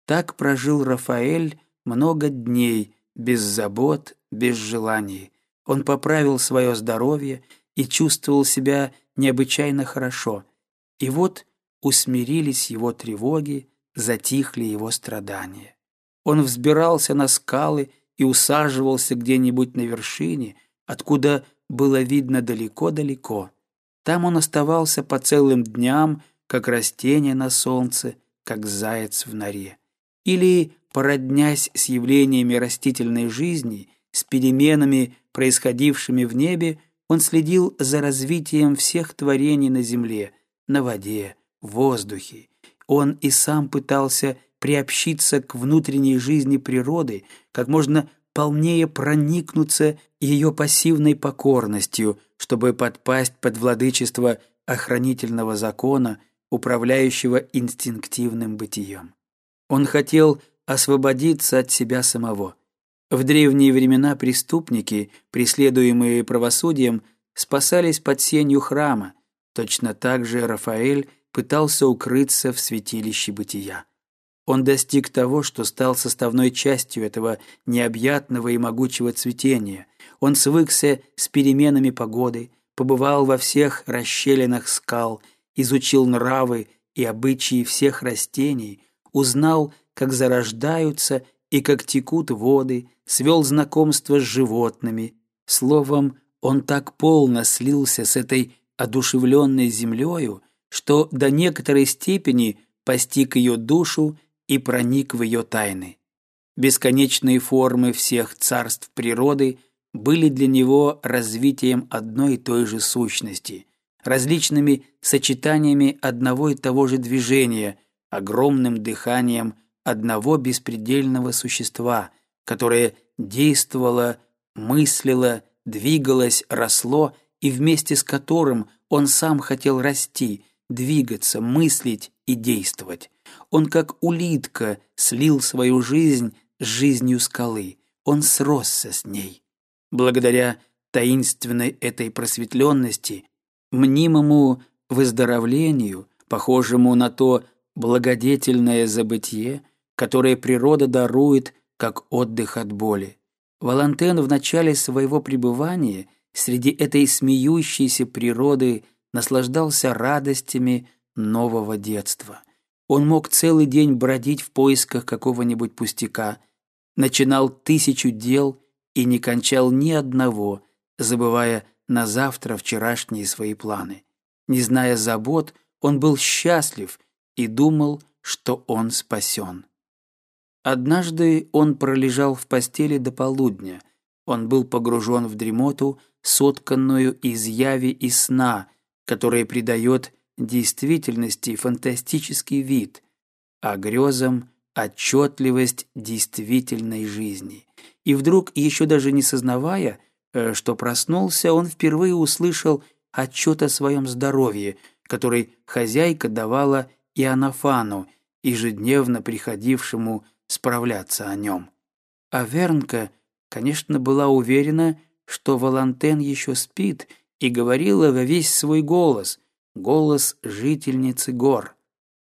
Так прожил Рафаэль много дней, без забот, без желаний. Он поправил свое здоровье и чувствовал себя необычайно хорошо. И вот усмирились его тревоги, затихли его страдания. Он взбирался на скалы и усаживался где-нибудь на вершине, откуда было видно далеко-далеко. Там он оставался по целым дням, как растение на солнце, как заяц в норе или, породнясь с явлениями растительной жизни, с переменами, происходившими в небе, он следил за развитием всех творений на земле, на воде, в воздухе. Он и сам пытался приобщиться к внутренней жизни природы, как можно полнее проникнуться ее пассивной покорностью, чтобы подпасть под владычество охранительного закона, управляющего инстинктивным бытием. Он хотел освободиться от себя самого. В древние времена преступники, преследуемые правосудием, спасались под сенью храма. Точно так же Рафаэль пытался укрыться в святилище бытия. Он достиг того, что стал составной частью этого необъятного и могучего цветения. Он свыкся с переменами погоды, побывал во всех расщелинах скал, изучил нравы и обычаи всех растений, узнал, как зарождаются и как текут воды, свел знакомство с животными. Словом, он так полно слился с этой одушевленной землею, что до некоторой степени постиг ее душу и проник в ее тайны. Бесконечные формы всех царств природы были для него развитием одной и той же сущности, различными сочетаниями одного и того же движения, огромным дыханием одного беспредельного существа, которое действовало, мыслило, двигалось, росло и вместе с которым он сам хотел расти, двигаться, мыслить и действовать. Он как улитка слил свою жизнь с жизнью скалы. Он сросся с ней. Благодаря таинственной этой просветленности, мнимому выздоровлению, похожему на то благодетельное забытие, которое природа дарует как отдых от боли. Валантен в начале своего пребывания среди этой смеющейся природы наслаждался радостями нового детства. Он мог целый день бродить в поисках какого-нибудь пустяка, начинал тысячу дел и не кончал ни одного, забывая на завтра вчерашние свои планы. Не зная забот, он был счастлив и думал, что он спасен. Однажды он пролежал в постели до полудня. Он был погружен в дремоту, сотканную из яви и сна, которая придает действительности фантастический вид, а грезам отчетливость действительной жизни. И вдруг, еще даже не сознавая, что проснулся, он впервые услышал отчет о своем здоровье, который хозяйка давала Иоаннафану, ежедневно приходившему справляться о нем. А Вернка, конечно, была уверена, что Валантен еще спит, и говорила во весь свой голос, голос жительницы гор.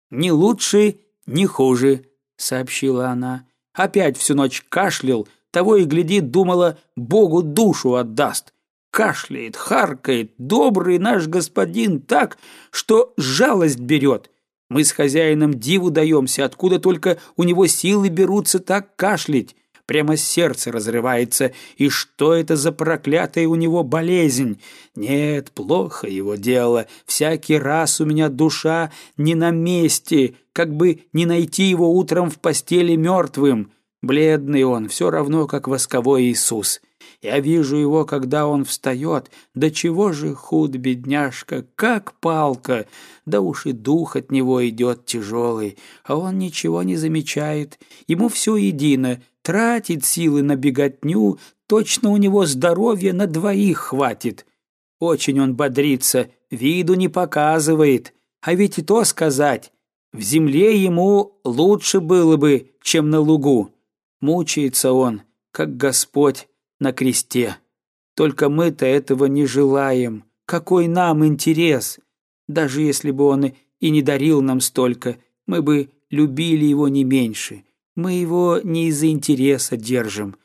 «Не лучше, не хуже», — сообщила она. «Опять всю ночь кашлял, того и глядит, думала, Богу душу отдаст. Кашляет, харкает, добрый наш господин так, что жалость берет. Мы с хозяином диву даемся, откуда только у него силы берутся так кашлять. Прямо сердце разрывается, и что это за проклятая у него болезнь? Нет, плохо его дело. Всякий раз у меня душа не на месте, как бы не найти его утром в постели мертвым. Бледный он, все равно, как восковой Иисус. Я вижу его, когда он встает. Да чего же худ, бедняжка, как палка. Да уж и дух от него идет тяжелый. А он ничего не замечает. Ему все едино. Тратит силы на беготню. Точно у него здоровья на двоих хватит. Очень он бодрится, виду не показывает. А ведь и то сказать. В земле ему лучше было бы, чем на лугу. Мучается он, как Господь на кресте. Только мы-то этого не желаем. Какой нам интерес? Даже если бы он и не дарил нам столько, мы бы любили его не меньше. Мы его не из-за интереса держим.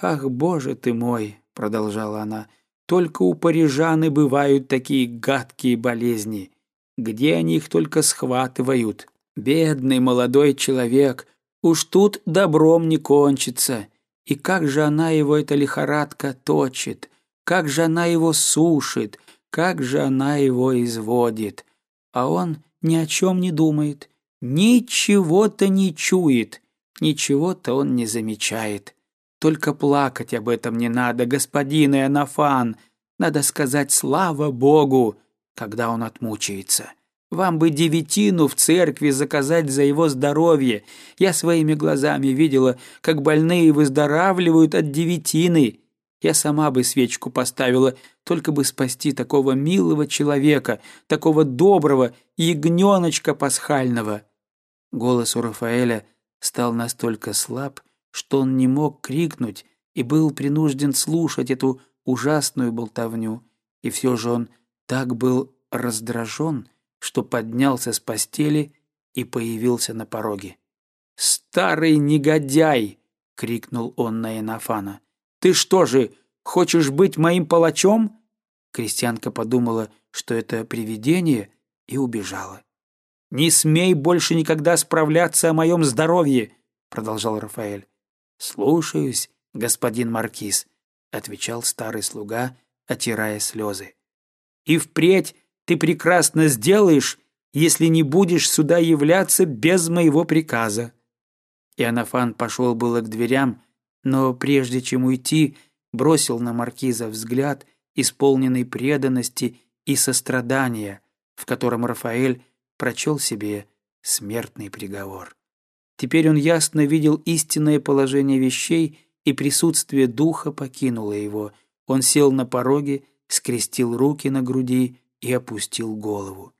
Ах, боже ты мой, продолжала она, только у парижан и бывают такие гадкие болезни. Где они их только схватывают? Бедный молодой человек, Уж тут добром не кончится. И как же она его, эта лихорадка, точит, как же она его сушит, как же она его изводит. А он ни о чем не думает, ничего-то не чует, ничего-то он не замечает. Только плакать об этом не надо, господин Иоаннафан. Надо сказать «Слава Богу», когда он отмучается. Вам бы девятину в церкви заказать за его здоровье. Я своими глазами видела, как больные выздоравливают от девятины. Я сама бы свечку поставила, только бы спасти такого милого человека, такого доброго ягненочка пасхального». Голос у Рафаэля стал настолько слаб, что он не мог крикнуть и был принужден слушать эту ужасную болтовню. И все же он так был раздражен, что поднялся с постели и появился на пороге. «Старый негодяй!» — крикнул он на Энофана. «Ты что же, хочешь быть моим палачом?» Крестьянка подумала, что это привидение, и убежала. «Не смей больше никогда справляться о моем здоровье!» — продолжал Рафаэль. «Слушаюсь, господин Маркиз», — отвечал старый слуга, отирая слезы. «И впредь ты прекрасно сделаешь, если не будешь сюда являться без моего приказа». Иоаннафан пошел было к дверям, но прежде чем уйти, бросил на маркиза взгляд, исполненный преданности и сострадания, в котором Рафаэль прочел себе смертный приговор. Теперь он ясно видел истинное положение вещей, и присутствие духа покинуло его. Он сел на пороге, скрестил руки на груди и опустил голову.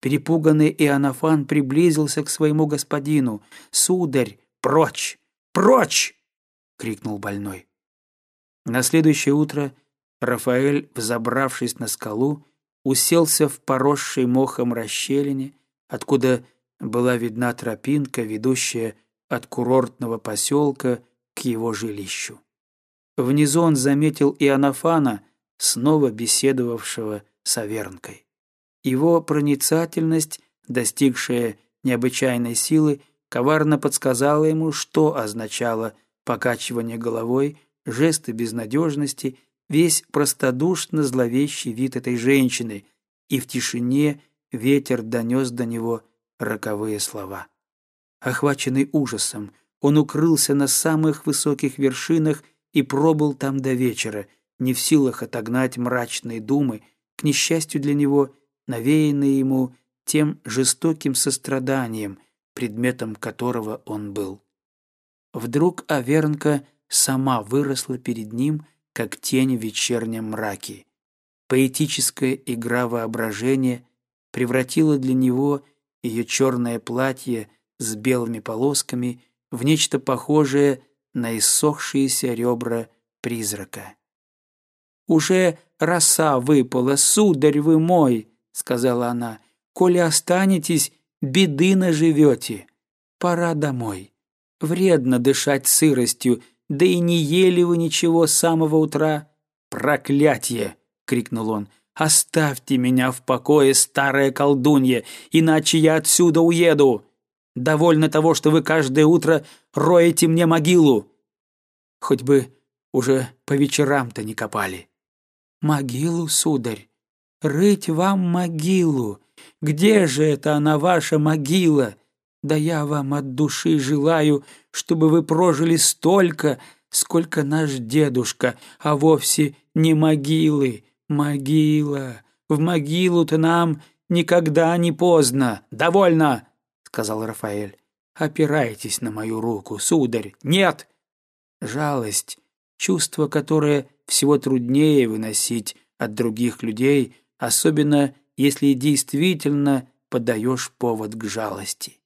Перепуганный Иоаннафан приблизился к своему господину. «Сударь, прочь! Прочь!» — крикнул больной. На следующее утро Рафаэль, взобравшись на скалу, уселся в поросшей мохом расщелине, откуда была видна тропинка, ведущая от курортного поселка к его жилищу. Внизу он заметил Иоаннафана, снова беседовавшего с Авернкой. Его проницательность, достигшая необычайной силы, коварно подсказала ему, что означало покачивание головой, жесты безнадежности, весь простодушно зловещий вид этой женщины, и в тишине ветер донес до него роковые слова. Охваченный ужасом, он укрылся на самых высоких вершинах и пробыл там до вечера, не в силах отогнать мрачные думы, к несчастью для него, навеянные ему тем жестоким состраданием, предметом которого он был. Вдруг Авернка сама выросла перед ним, как тень в вечернем мраке. Поэтическая игра воображения превратила для него ее черное платье с белыми полосками в нечто похожее на иссохшиеся ребра призрака. «Уже роса выпала, сударь вы мой!» — сказала она. «Коли останетесь, беды наживете. Пора домой. Вредно дышать сыростью, да и не ели вы ничего с самого утра». «Проклятье!» — крикнул он. «Оставьте меня в покое, старая колдунья, иначе я отсюда уеду! Довольно того, что вы каждое утро роете мне могилу! Хоть бы уже по вечерам-то не копали!» «Могилу, сударь? Рыть вам могилу? Где же это она, ваша могила? Да я вам от души желаю, чтобы вы прожили столько, сколько наш дедушка, а вовсе не могилы, могила. В могилу-то нам никогда не поздно. Довольно, сказал Рафаэль. Опирайтесь на мою руку, сударь. Нет. Жалость, чувство, которое всего труднее выносить от других людей, особенно если действительно подаешь повод к жалости.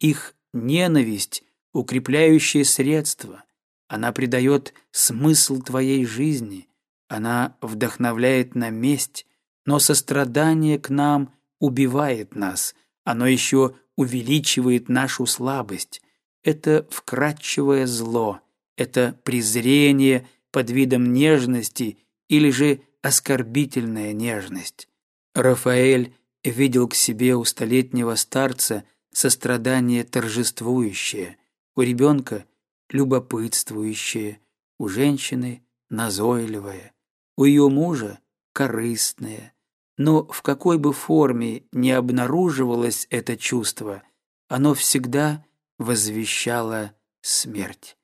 Их ненависть — укрепляющее средство. Она придает смысл твоей жизни. Она вдохновляет на месть, но сострадание к нам убивает нас. Оно еще увеличивает нашу слабость. Это вкрадчивое зло, это презрение под видом нежности или же оскорбительная нежность. Рафаэль видел к себе у столетнего старца сострадание торжествующее, у ребенка любопытствующее, у женщины назойливое, у ее мужа корыстное. Но в какой бы форме ни обнаруживалось это чувство, оно всегда возвещало смерть.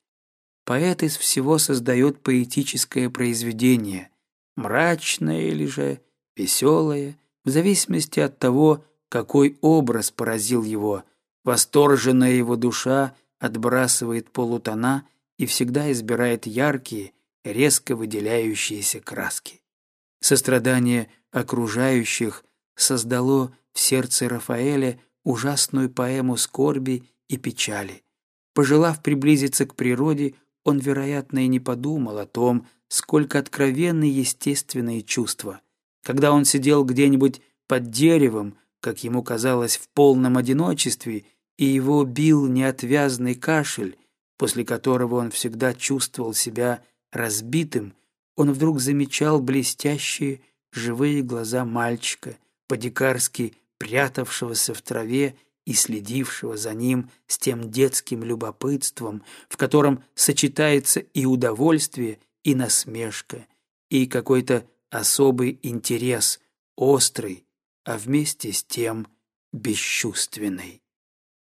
Поэт из всего создает поэтическое произведение, мрачное или же веселое, в зависимости от того, какой образ поразил его. Восторженная его душа отбрасывает полутона и всегда избирает яркие, резко выделяющиеся краски. Сострадание окружающих создало в сердце Рафаэля ужасную поэму скорби и печали. Пожелав приблизиться к природе, он, вероятно, и не подумал о том, сколько откровенны естественные чувства. Когда он сидел где-нибудь под деревом, как ему казалось, в полном одиночестве, и его бил неотвязный кашель, после которого он всегда чувствовал себя разбитым, он вдруг замечал блестящие живые глаза мальчика, по-дикарски прятавшегося в траве и следившего за ним с тем детским любопытством, в котором сочетается и удовольствие, и насмешка, и какой-то особый интерес, острый, а вместе с тем бесчувственный.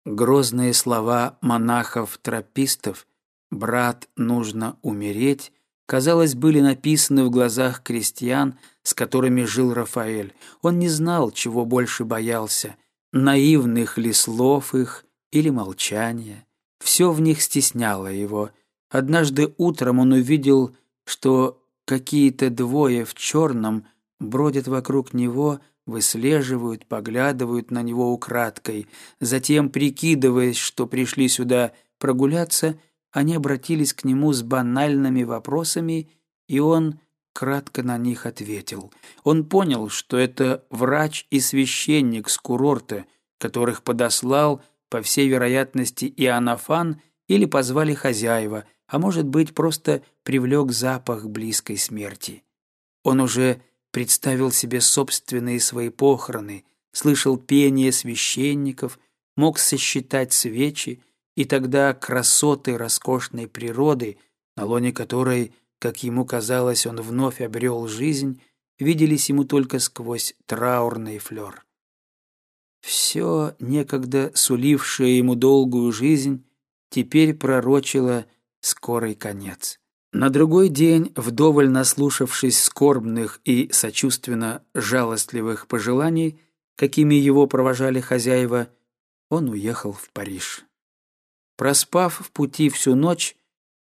Грозные слова монахов-тропистов «брат, нужно умереть» казалось, были написаны в глазах крестьян, с которыми жил Рафаэль. Он не знал, чего больше боялся – наивных ли слов их или молчания. Все в них стесняло его. Однажды утром он увидел, что какие-то двое в черном бродят вокруг него, выслеживают, поглядывают на него украдкой. Затем, прикидываясь, что пришли сюда прогуляться, они обратились к нему с банальными вопросами, и он кратко на них ответил. Он понял, что это врач и священник с курорта, которых подослал, по всей вероятности, Иоаннафан или позвали хозяева, а может быть, просто привлек запах близкой смерти. Он уже представил себе собственные свои похороны, слышал пение священников, мог сосчитать свечи, и тогда красоты роскошной природы, на лоне которой, как ему казалось, он вновь обрел жизнь, виделись ему только сквозь траурный флер. Все, некогда сулившее ему долгую жизнь, теперь пророчило скорый конец. На другой день, вдоволь наслушавшись скорбных и сочувственно жалостливых пожеланий, какими его провожали хозяева, он уехал в Париж. Проспав в пути всю ночь,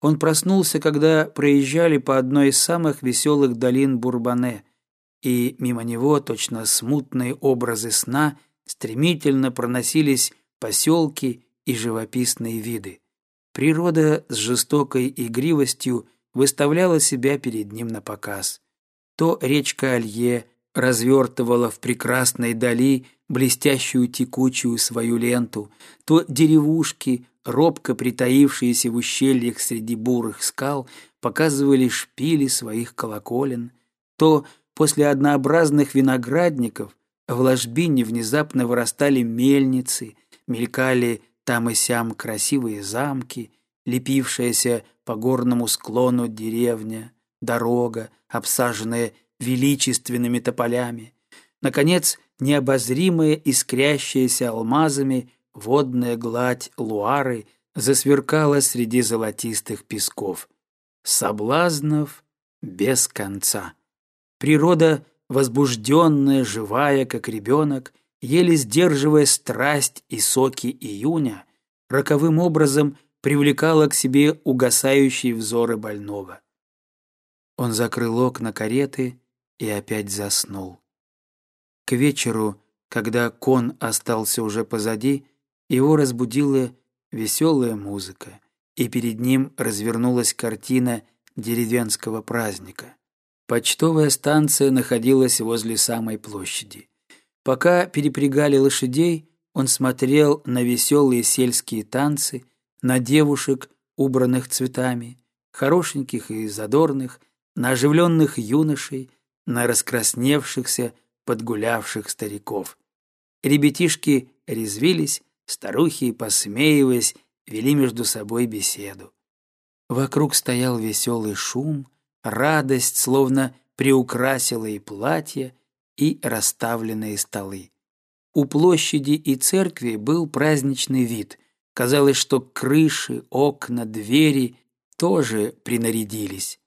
он проснулся, когда проезжали по одной из самых веселых долин Бурбане, и мимо него, точно смутные образы сна, стремительно проносились поселки и живописные виды. Природа с жестокой игривостью выставляла себя перед ним на показ. То речка Алье развертывала в прекрасной дали блестящую текучую свою ленту, то деревушки, робко притаившиеся в ущельях среди бурых скал, показывали шпили своих колоколен, то после однообразных виноградников в ложбине внезапно вырастали мельницы, мелькали там и сям красивые замки, лепившаяся по горному склону деревня, дорога, обсаженная величественными тополями. Наконец, необозримая, искрящаяся алмазами водная гладь Луары засверкала среди золотистых песков. Соблазнов без конца. Природа, возбужденная, живая, как ребенок, еле сдерживая страсть и соки июня, роковым образом привлекала к себе угасающие взоры больного. Он закрыл окна кареты и опять заснул. К вечеру, когда кон остался уже позади, его разбудила веселая музыка, и перед ним развернулась картина деревенского праздника. Почтовая станция находилась возле самой площади. Пока перепрягали лошадей, он смотрел на веселые сельские танцы, на девушек, убранных цветами, хорошеньких и задорных, на оживленных юношей, на раскрасневшихся, подгулявших стариков. Ребятишки резвились, старухи, посмеиваясь, вели между собой беседу. Вокруг стоял веселый шум, радость словно приукрасила и платье, и расставленные столы. У площади и церкви был праздничный вид. Казалось, что крыши, окна, двери тоже принарядились.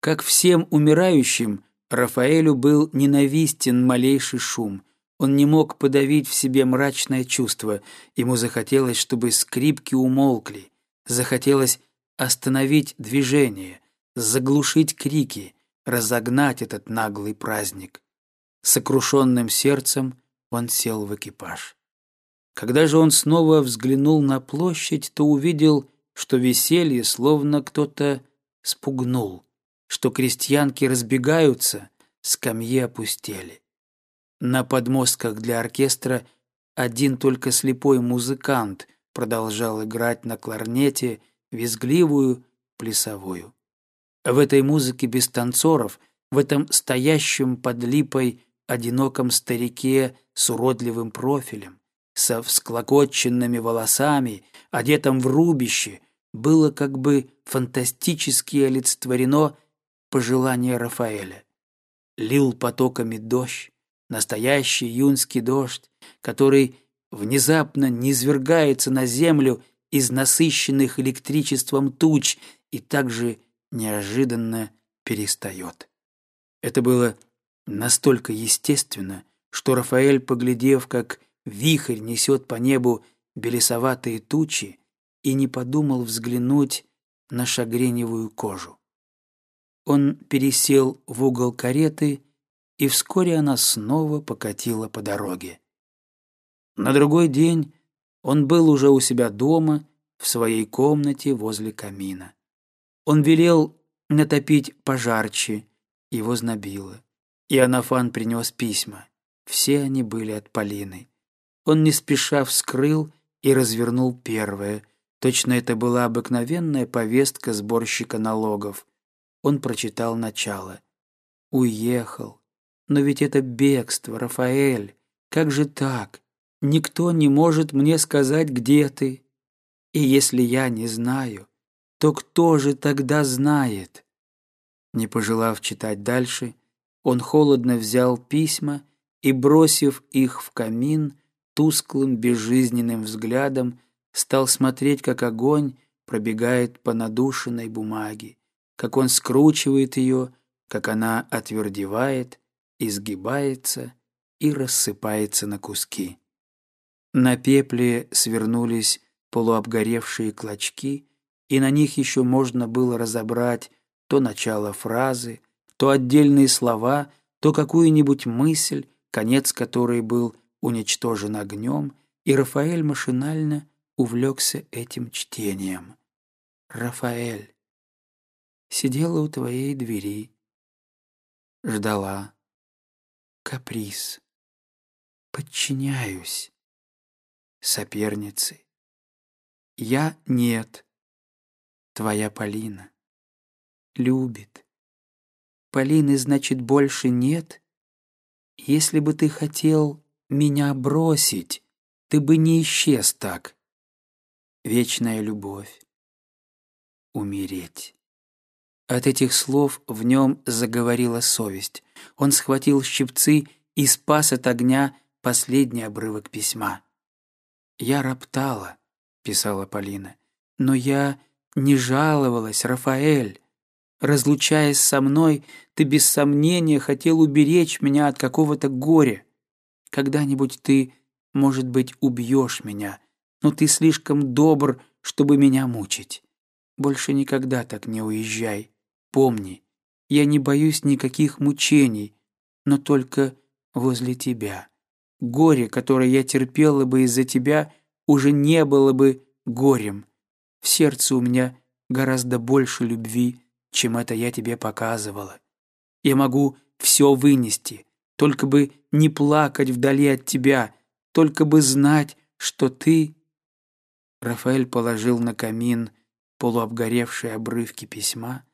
Как всем умирающим, Рафаэлю был ненавистен малейший шум. Он не мог подавить в себе мрачное чувство. Ему захотелось, чтобы скрипки умолкли. Захотелось остановить движение, заглушить крики, разогнать этот наглый праздник. Сокрушенным сердцем он сел в экипаж. Когда же он снова взглянул на площадь, то увидел, что веселье словно кто-то спугнул, что крестьянки разбегаются, скамьи опустели. На подмостках для оркестра один только слепой музыкант продолжал играть на кларнете визгливую плясовую. В этой музыке без танцоров, в этом стоящем под липой одиноком старике с уродливым профилем, со всклокоченными волосами, одетом в рубище, было как бы фантастически олицетворено пожелание Рафаэля. Лил потоками дождь, настоящий юнский дождь, который внезапно низвергается на землю из насыщенных электричеством туч и также неожиданно перестает. Это было настолько естественно, что Рафаэль, поглядев, как вихрь несет по небу белесоватые тучи, и не подумал взглянуть на шагреневую кожу. Он пересел в угол кареты, и вскоре она снова покатила по дороге. На другой день он был уже у себя дома, в своей комнате возле камина. Он велел натопить пожарче, его знобило. И Анафан принес письма. Все они были от Полины. Он не спеша вскрыл и развернул первое. Точно это была обыкновенная повестка сборщика налогов. Он прочитал начало. «Уехал. Но ведь это бегство, Рафаэль. Как же так? Никто не может мне сказать, где ты. И если я не знаю, то кто же тогда знает?» Не пожелав читать дальше, он холодно взял письма и, бросив их в камин, тусклым безжизненным взглядом стал смотреть, как огонь пробегает по надушенной бумаге, как он скручивает ее, как она отвердевает, изгибается и рассыпается на куски. На пепле свернулись полуобгоревшие клочки, и на них еще можно было разобрать то начало фразы, то отдельные слова, то какую-нибудь мысль, конец которой был уничтожен огнем, и Рафаэль машинально увлекся этим чтением. «Рафаэль, сидела у твоей двери, ждала, каприз, подчиняюсь, соперницы. Я нет, твоя Полина, любит. Полины, значит, больше нет? Если бы ты хотел меня бросить, ты бы не исчез так. Вечная любовь. Умереть. От этих слов в нем заговорила совесть. Он схватил щипцы и спас от огня последний обрывок письма. «Я роптала», — писала Полина, — «но я не жаловалась, Рафаэль. Разлучаясь со мной, ты без сомнения хотел уберечь меня от какого-то горя. Когда-нибудь ты, может быть, убьешь меня, но ты слишком добр, чтобы меня мучить. Больше никогда так не уезжай. Помни, я не боюсь никаких мучений, но только возле тебя. Горе, которое я терпела бы из-за тебя, уже не было бы горем. В сердце у меня гораздо больше любви, чем это я тебе показывала. Я могу все вынести, только бы не плакать вдали от тебя, только бы знать, что ты...» Рафаэль положил на камин полуобгоревшие обрывки письма,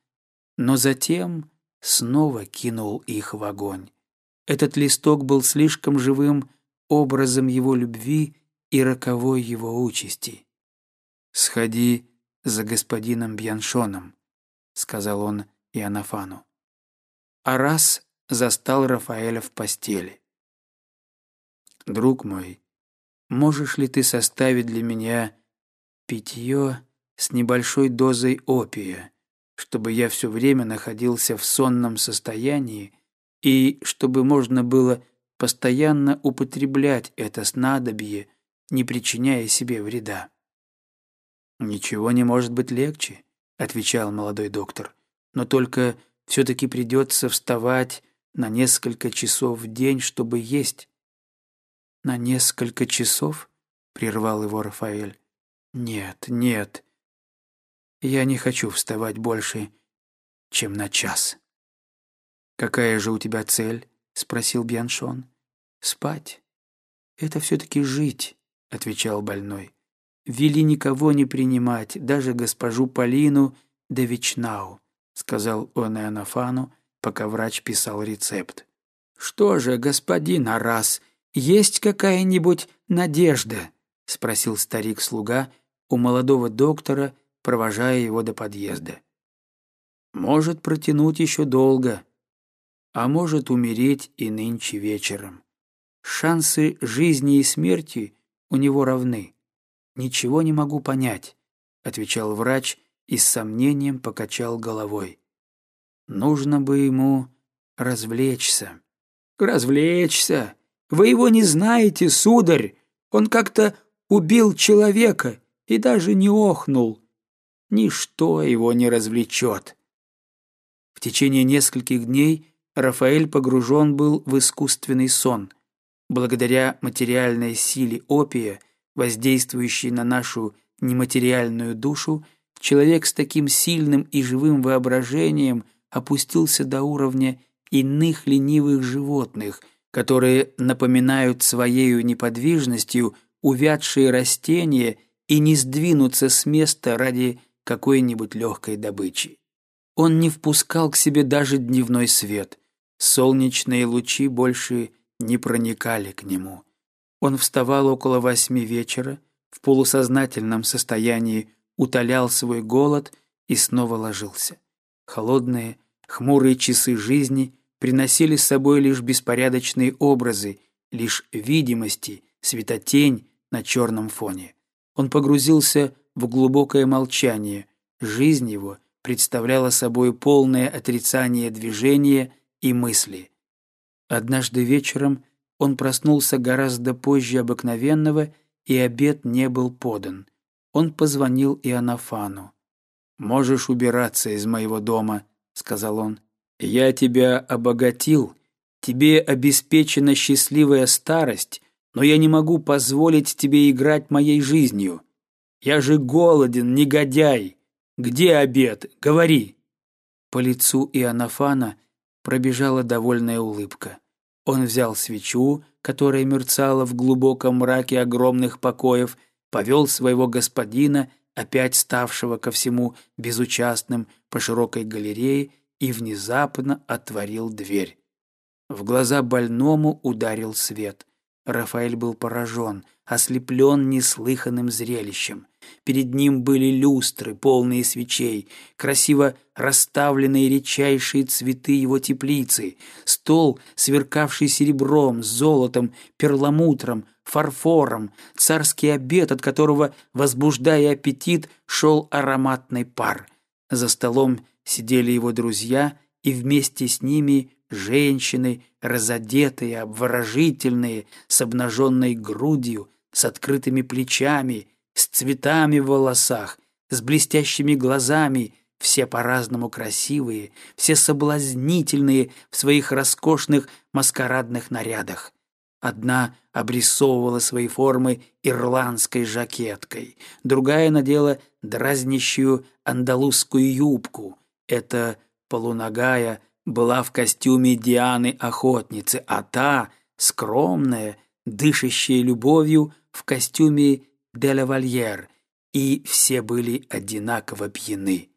но затем снова кинул их в огонь. Этот листок был слишком живым образом его любви и роковой его участи. «Сходи за господином Бьяншоном», сказал он Иоаннафану. А раз застал Рафаэля в постели. «Друг мой, можешь ли ты составить для меня питье с небольшой дозой опия, чтобы я все время находился в сонном состоянии и чтобы можно было постоянно употреблять это снадобье, не причиняя себе вреда?» «Ничего не может быть легче», отвечал молодой доктор. Но только все-таки придется вставать на несколько часов в день, чтобы есть. На несколько часов? прервал его Рафаэль. Нет, нет. Я не хочу вставать больше, чем на час. Какая же у тебя цель? спросил Бьяншон. Спать. Это все-таки жить, отвечал больной вели никого не принимать, даже госпожу Полину де Вечнау», сказал он Иоаннафану, пока врач писал рецепт. «Что же, господин Арас, есть какая-нибудь надежда?» спросил старик-слуга у молодого доктора, провожая его до подъезда. «Может протянуть еще долго, а может умереть и нынче вечером. Шансы жизни и смерти у него равны. «Ничего не могу понять», — отвечал врач, и с сомнением покачал головой. Нужно бы ему развлечься. «Развлечься? Вы его не знаете, сударь! Он как-то убил человека и даже не охнул. Ничто его не развлечет». В течение нескольких дней Рафаэль погружен был в искусственный сон. Благодаря материальной силе опия, воздействующей на нашу нематериальную душу, человек с таким сильным и живым воображением опустился до уровня иных ленивых животных, которые напоминают своею неподвижностью увядшие растения и не сдвинутся с места ради какой-нибудь легкой добычи. Он не впускал к себе даже дневной свет. Солнечные лучи больше не проникали к нему. Он вставал около восьми вечера, в полусознательном состоянии утолял свой голод и снова ложился. Холодные, хмурые часы жизни приносили с собой лишь беспорядочные образы, лишь видимости, светотень на черном фоне. Он погрузился в глубокое молчание. Жизнь его представляла собой полное отрицание движения и мысли. Однажды вечером он проснулся гораздо позже обыкновенного, и обед не был подан. Он позвонил Иоаннафану. «Можешь убираться из моего дома», — сказал он. «Я тебя обогатил, тебе обеспечена счастливая старость, но я не могу позволить тебе играть моей жизнью. Я же голоден, негодяй. Где обед? Говори!» По лицу Иоаннафана пробежала довольная улыбка. Он взял свечу, которая мерцала в глубоком мраке огромных покоев, повел своего господина, опять ставшего ко всему безучастным, по широкой галерее и внезапно отворил дверь. В глаза больному ударил свет. Рафаэль был поражен, ослеплен неслыханным зрелищем. Перед ним были люстры, полные свечей, красиво расставленные редчайшие цветы его теплицы, стол, сверкавший серебром, золотом, перламутром, фарфором, царский обед, от которого, возбуждая аппетит, шел ароматный пар. За столом сидели его друзья, и вместе с ними женщины, разодетые, обворожительные, с обнаженной грудью, с открытыми плечами, с цветами в волосах, с блестящими глазами, все по-разному красивые, все соблазнительные в своих роскошных маскарадных нарядах. Одна обрисовывала свои формы ирландской жакеткой, другая надела дразнящую андалузскую юбку. Эта полуногая была в костюме Дианы-охотницы, а та, скромная, дышащая любовью, в костюме де лавальер, и все были одинаково пьяны.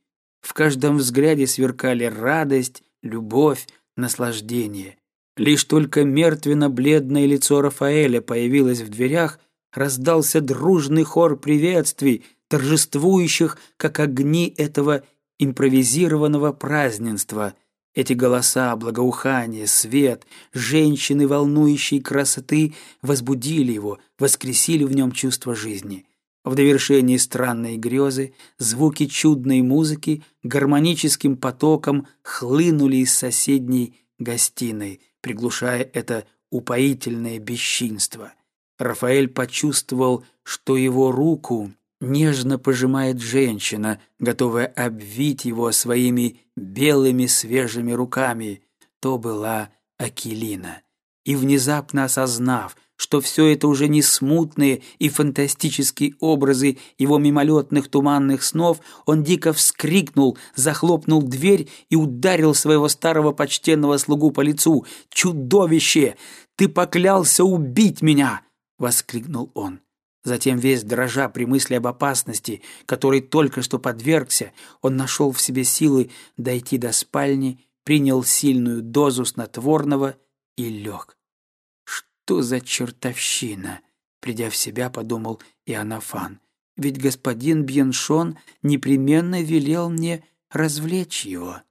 В каждом взгляде сверкали радость, любовь, наслаждение. Лишь только мертвенно-бледное лицо Рафаэля появилось в дверях, раздался дружный хор приветствий, торжествующих, как огни этого импровизированного празднества. Эти голоса, благоухание, свет, женщины волнующей красоты возбудили его, воскресили в нем чувство жизни. В довершении странной грезы звуки чудной музыки гармоническим потоком хлынули из соседней гостиной, приглушая это упоительное бесчинство. Рафаэль почувствовал, что его руку нежно пожимает женщина, готовая обвить его своими белыми свежими руками. То была Акилина. И внезапно осознав, что все это уже не смутные и фантастические образы его мимолетных туманных снов, он дико вскрикнул, захлопнул дверь и ударил своего старого почтенного слугу по лицу. «Чудовище! Ты поклялся убить меня!» — воскликнул он. Затем, весь дрожа при мысли об опасности, которой только что подвергся, он нашел в себе силы дойти до спальни, принял сильную дозу снотворного и лег. «Что за чертовщина?» — придя в себя, подумал Иоаннафан. «Ведь господин Бьеншон непременно велел мне развлечь его».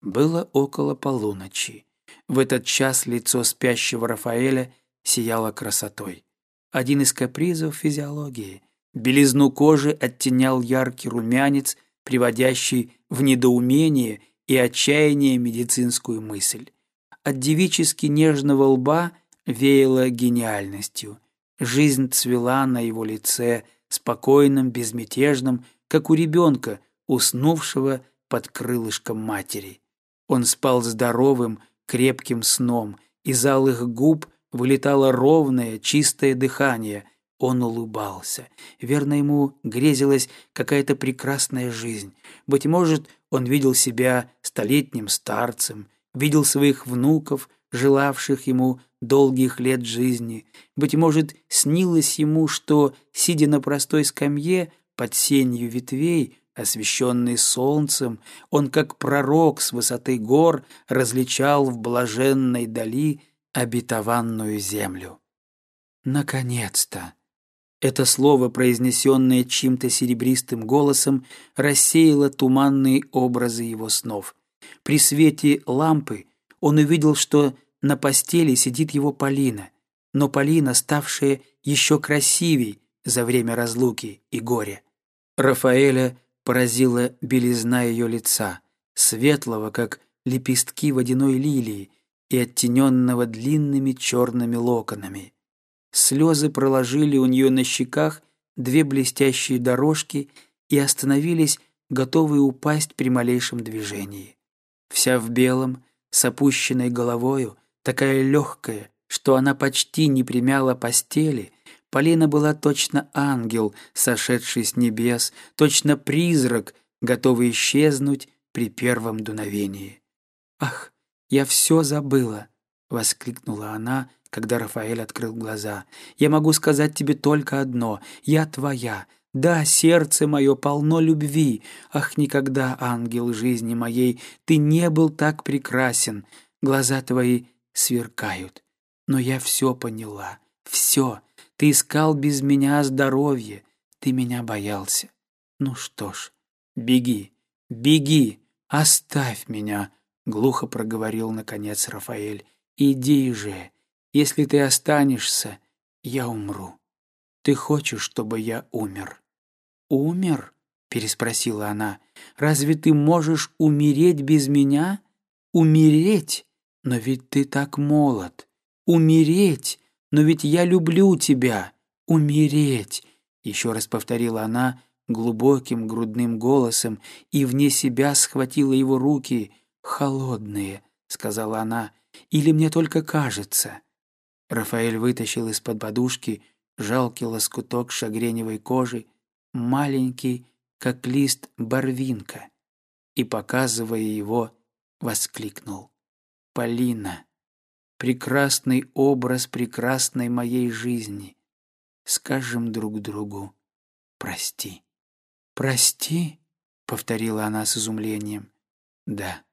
Было около полуночи. В этот час лицо спящего Рафаэля сияло красотой один из капризов физиологии. Белизну кожи оттенял яркий румянец, приводящий в недоумение и отчаяние медицинскую мысль. От девически нежного лба веяло гениальностью. Жизнь цвела на его лице, спокойным, безмятежным, как у ребенка, уснувшего под крылышком матери. Он спал здоровым, крепким сном, из алых губ вылетало ровное, чистое дыхание. Он улыбался. Верно, ему грезилась какая-то прекрасная жизнь. Быть может, он видел себя столетним старцем, видел своих внуков, желавших ему долгих лет жизни. Быть может, снилось ему, что, сидя на простой скамье под сенью ветвей, освещенный солнцем, он, как пророк с высоты гор, различал в блаженной дали обетованную землю. Наконец-то! Это слово, произнесенное чьим-то серебристым голосом, рассеяло туманные образы его снов. При свете лампы он увидел, что на постели сидит его Полина, но Полина, ставшая еще красивей за время разлуки и горя. Рафаэля поразила белизна ее лица, светлого, как лепестки водяной лилии, и оттененного длинными черными локонами. Слезы проложили у нее на щеках две блестящие дорожки и остановились, готовые упасть при малейшем движении. Вся в белом, с опущенной головою, такая легкая, что она почти не примяла постели, Полина была точно ангел, сошедший с небес, точно призрак, готовый исчезнуть при первом дуновении. «Ах, я все забыла!» — воскликнула она, когда Рафаэль открыл глаза. «Я могу сказать тебе только одно. Я твоя. Да, сердце мое полно любви. Ах, никогда, ангел жизни моей, ты не был так прекрасен. Глаза твои сверкают. Но я все поняла. Все. Ты искал без меня здоровье. Ты меня боялся. Ну что ж, беги, беги, оставь меня, глухо проговорил наконец Рафаэль. Иди же. Если ты останешься, я умру. Ты хочешь, чтобы я умер? Умер? переспросила она. Разве ты можешь умереть без меня? Умереть? Но ведь ты так молод. Умереть? Но ведь я люблю тебя. Умереть!» Еще раз повторила она глубоким грудным голосом и вне себя схватила его руки. «Холодные», — сказала она, — «или мне только кажется». Рафаэль вытащил из-под подушки жалкий лоскуток шагреневой кожи, маленький, как лист барвинка, и, показывая его, воскликнул. «Полина!» прекрасный образ прекрасной моей жизни. Скажем друг другу «Прости». «Прости?» — повторила она с изумлением. «Да.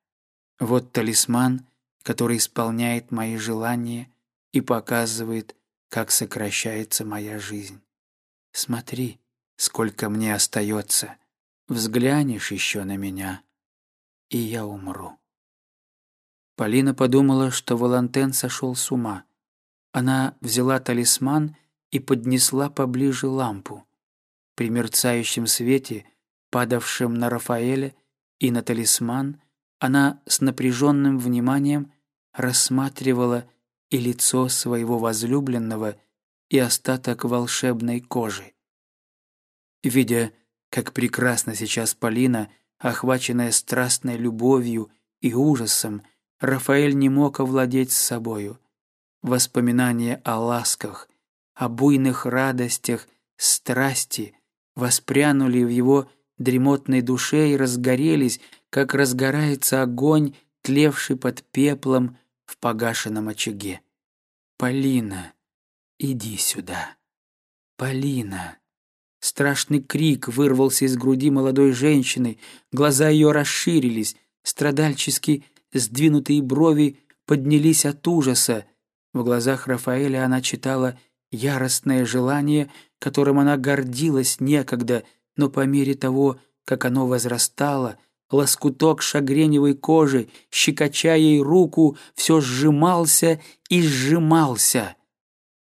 Вот талисман, который исполняет мои желания и показывает, как сокращается моя жизнь. Смотри, сколько мне остается. Взглянешь еще на меня, и я умру». Полина подумала, что Валантен сошел с ума. Она взяла талисман и поднесла поближе лампу. При мерцающем свете, падавшем на Рафаэля и на талисман, она с напряженным вниманием рассматривала и лицо своего возлюбленного, и остаток волшебной кожи. Видя, как прекрасно сейчас Полина, охваченная страстной любовью и ужасом, Рафаэль не мог овладеть собою. Воспоминания о ласках, о буйных радостях, страсти воспрянули в его дремотной и разгорелись, как разгорается огонь, тлевший под пеплом в погашенном очаге. «Полина, иди сюда! Полина!» Страшный крик вырвался из груди молодой женщины, глаза ее расширились, страдальчески сдвинутые брови поднялись от ужаса. В глазах Рафаэля она читала яростное желание, которым она гордилась некогда, но по мере того, как оно возрастало, лоскуток шагреневой кожи, щекоча ей руку, все сжимался и сжимался.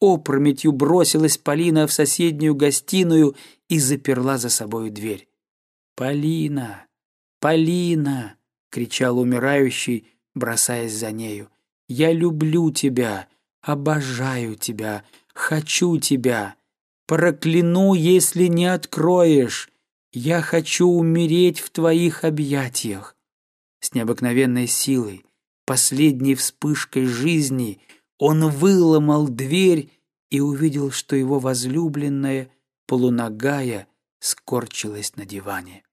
Опрометью бросилась Полина в соседнюю гостиную и заперла за собою дверь. «Полина! Полина!» — кричал умирающий, бросаясь за нею. «Я люблю тебя, обожаю тебя, хочу тебя. Прокляну, если не откроешь. Я хочу умереть в твоих объятиях». С необыкновенной силой, последней вспышкой жизни, он выломал дверь и увидел, что его возлюбленная, полуногая, скорчилась на диване.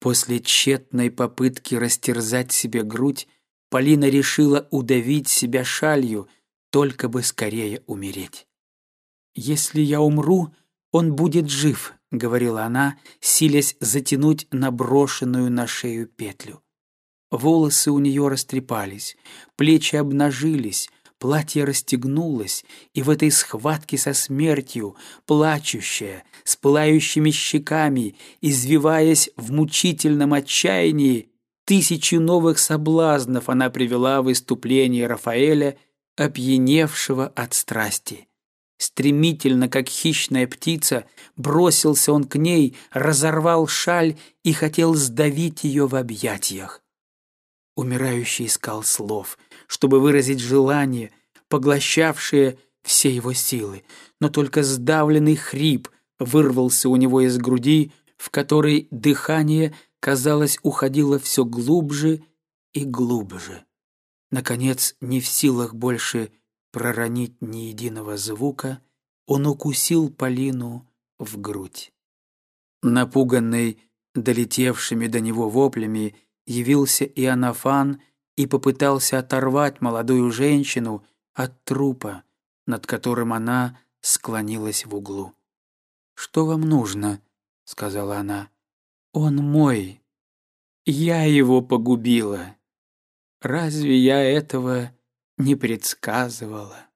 После тщетной попытки растерзать себе грудь, Полина решила удавить себя шалью, только бы скорее умереть. «Если я умру, он будет жив», — говорила она, силясь затянуть наброшенную на шею петлю. Волосы у нее растрепались, плечи обнажились, Платье расстегнулось, и в этой схватке со смертью, плачущая, с пылающими щеками, извиваясь в мучительном отчаянии, тысячи новых соблазнов она привела в выступление Рафаэля, опьяневшего от страсти. Стремительно, как хищная птица, бросился он к ней, разорвал шаль и хотел сдавить ее в объятиях. Умирающий искал слов, чтобы выразить желание, поглощавшее все его силы, но только сдавленный хрип вырвался у него из груди, в которой дыхание, казалось, уходило все глубже и глубже. Наконец, не в силах больше проронить ни единого звука, он укусил Полину в грудь. Напуганный долетевшими до него воплями, явился Иоаннафан и попытался оторвать молодую женщину от трупа, над которым она склонилась в углу. «Что вам нужно?» — сказала она. «Он мой. Я его погубила. Разве я этого не предсказывала?»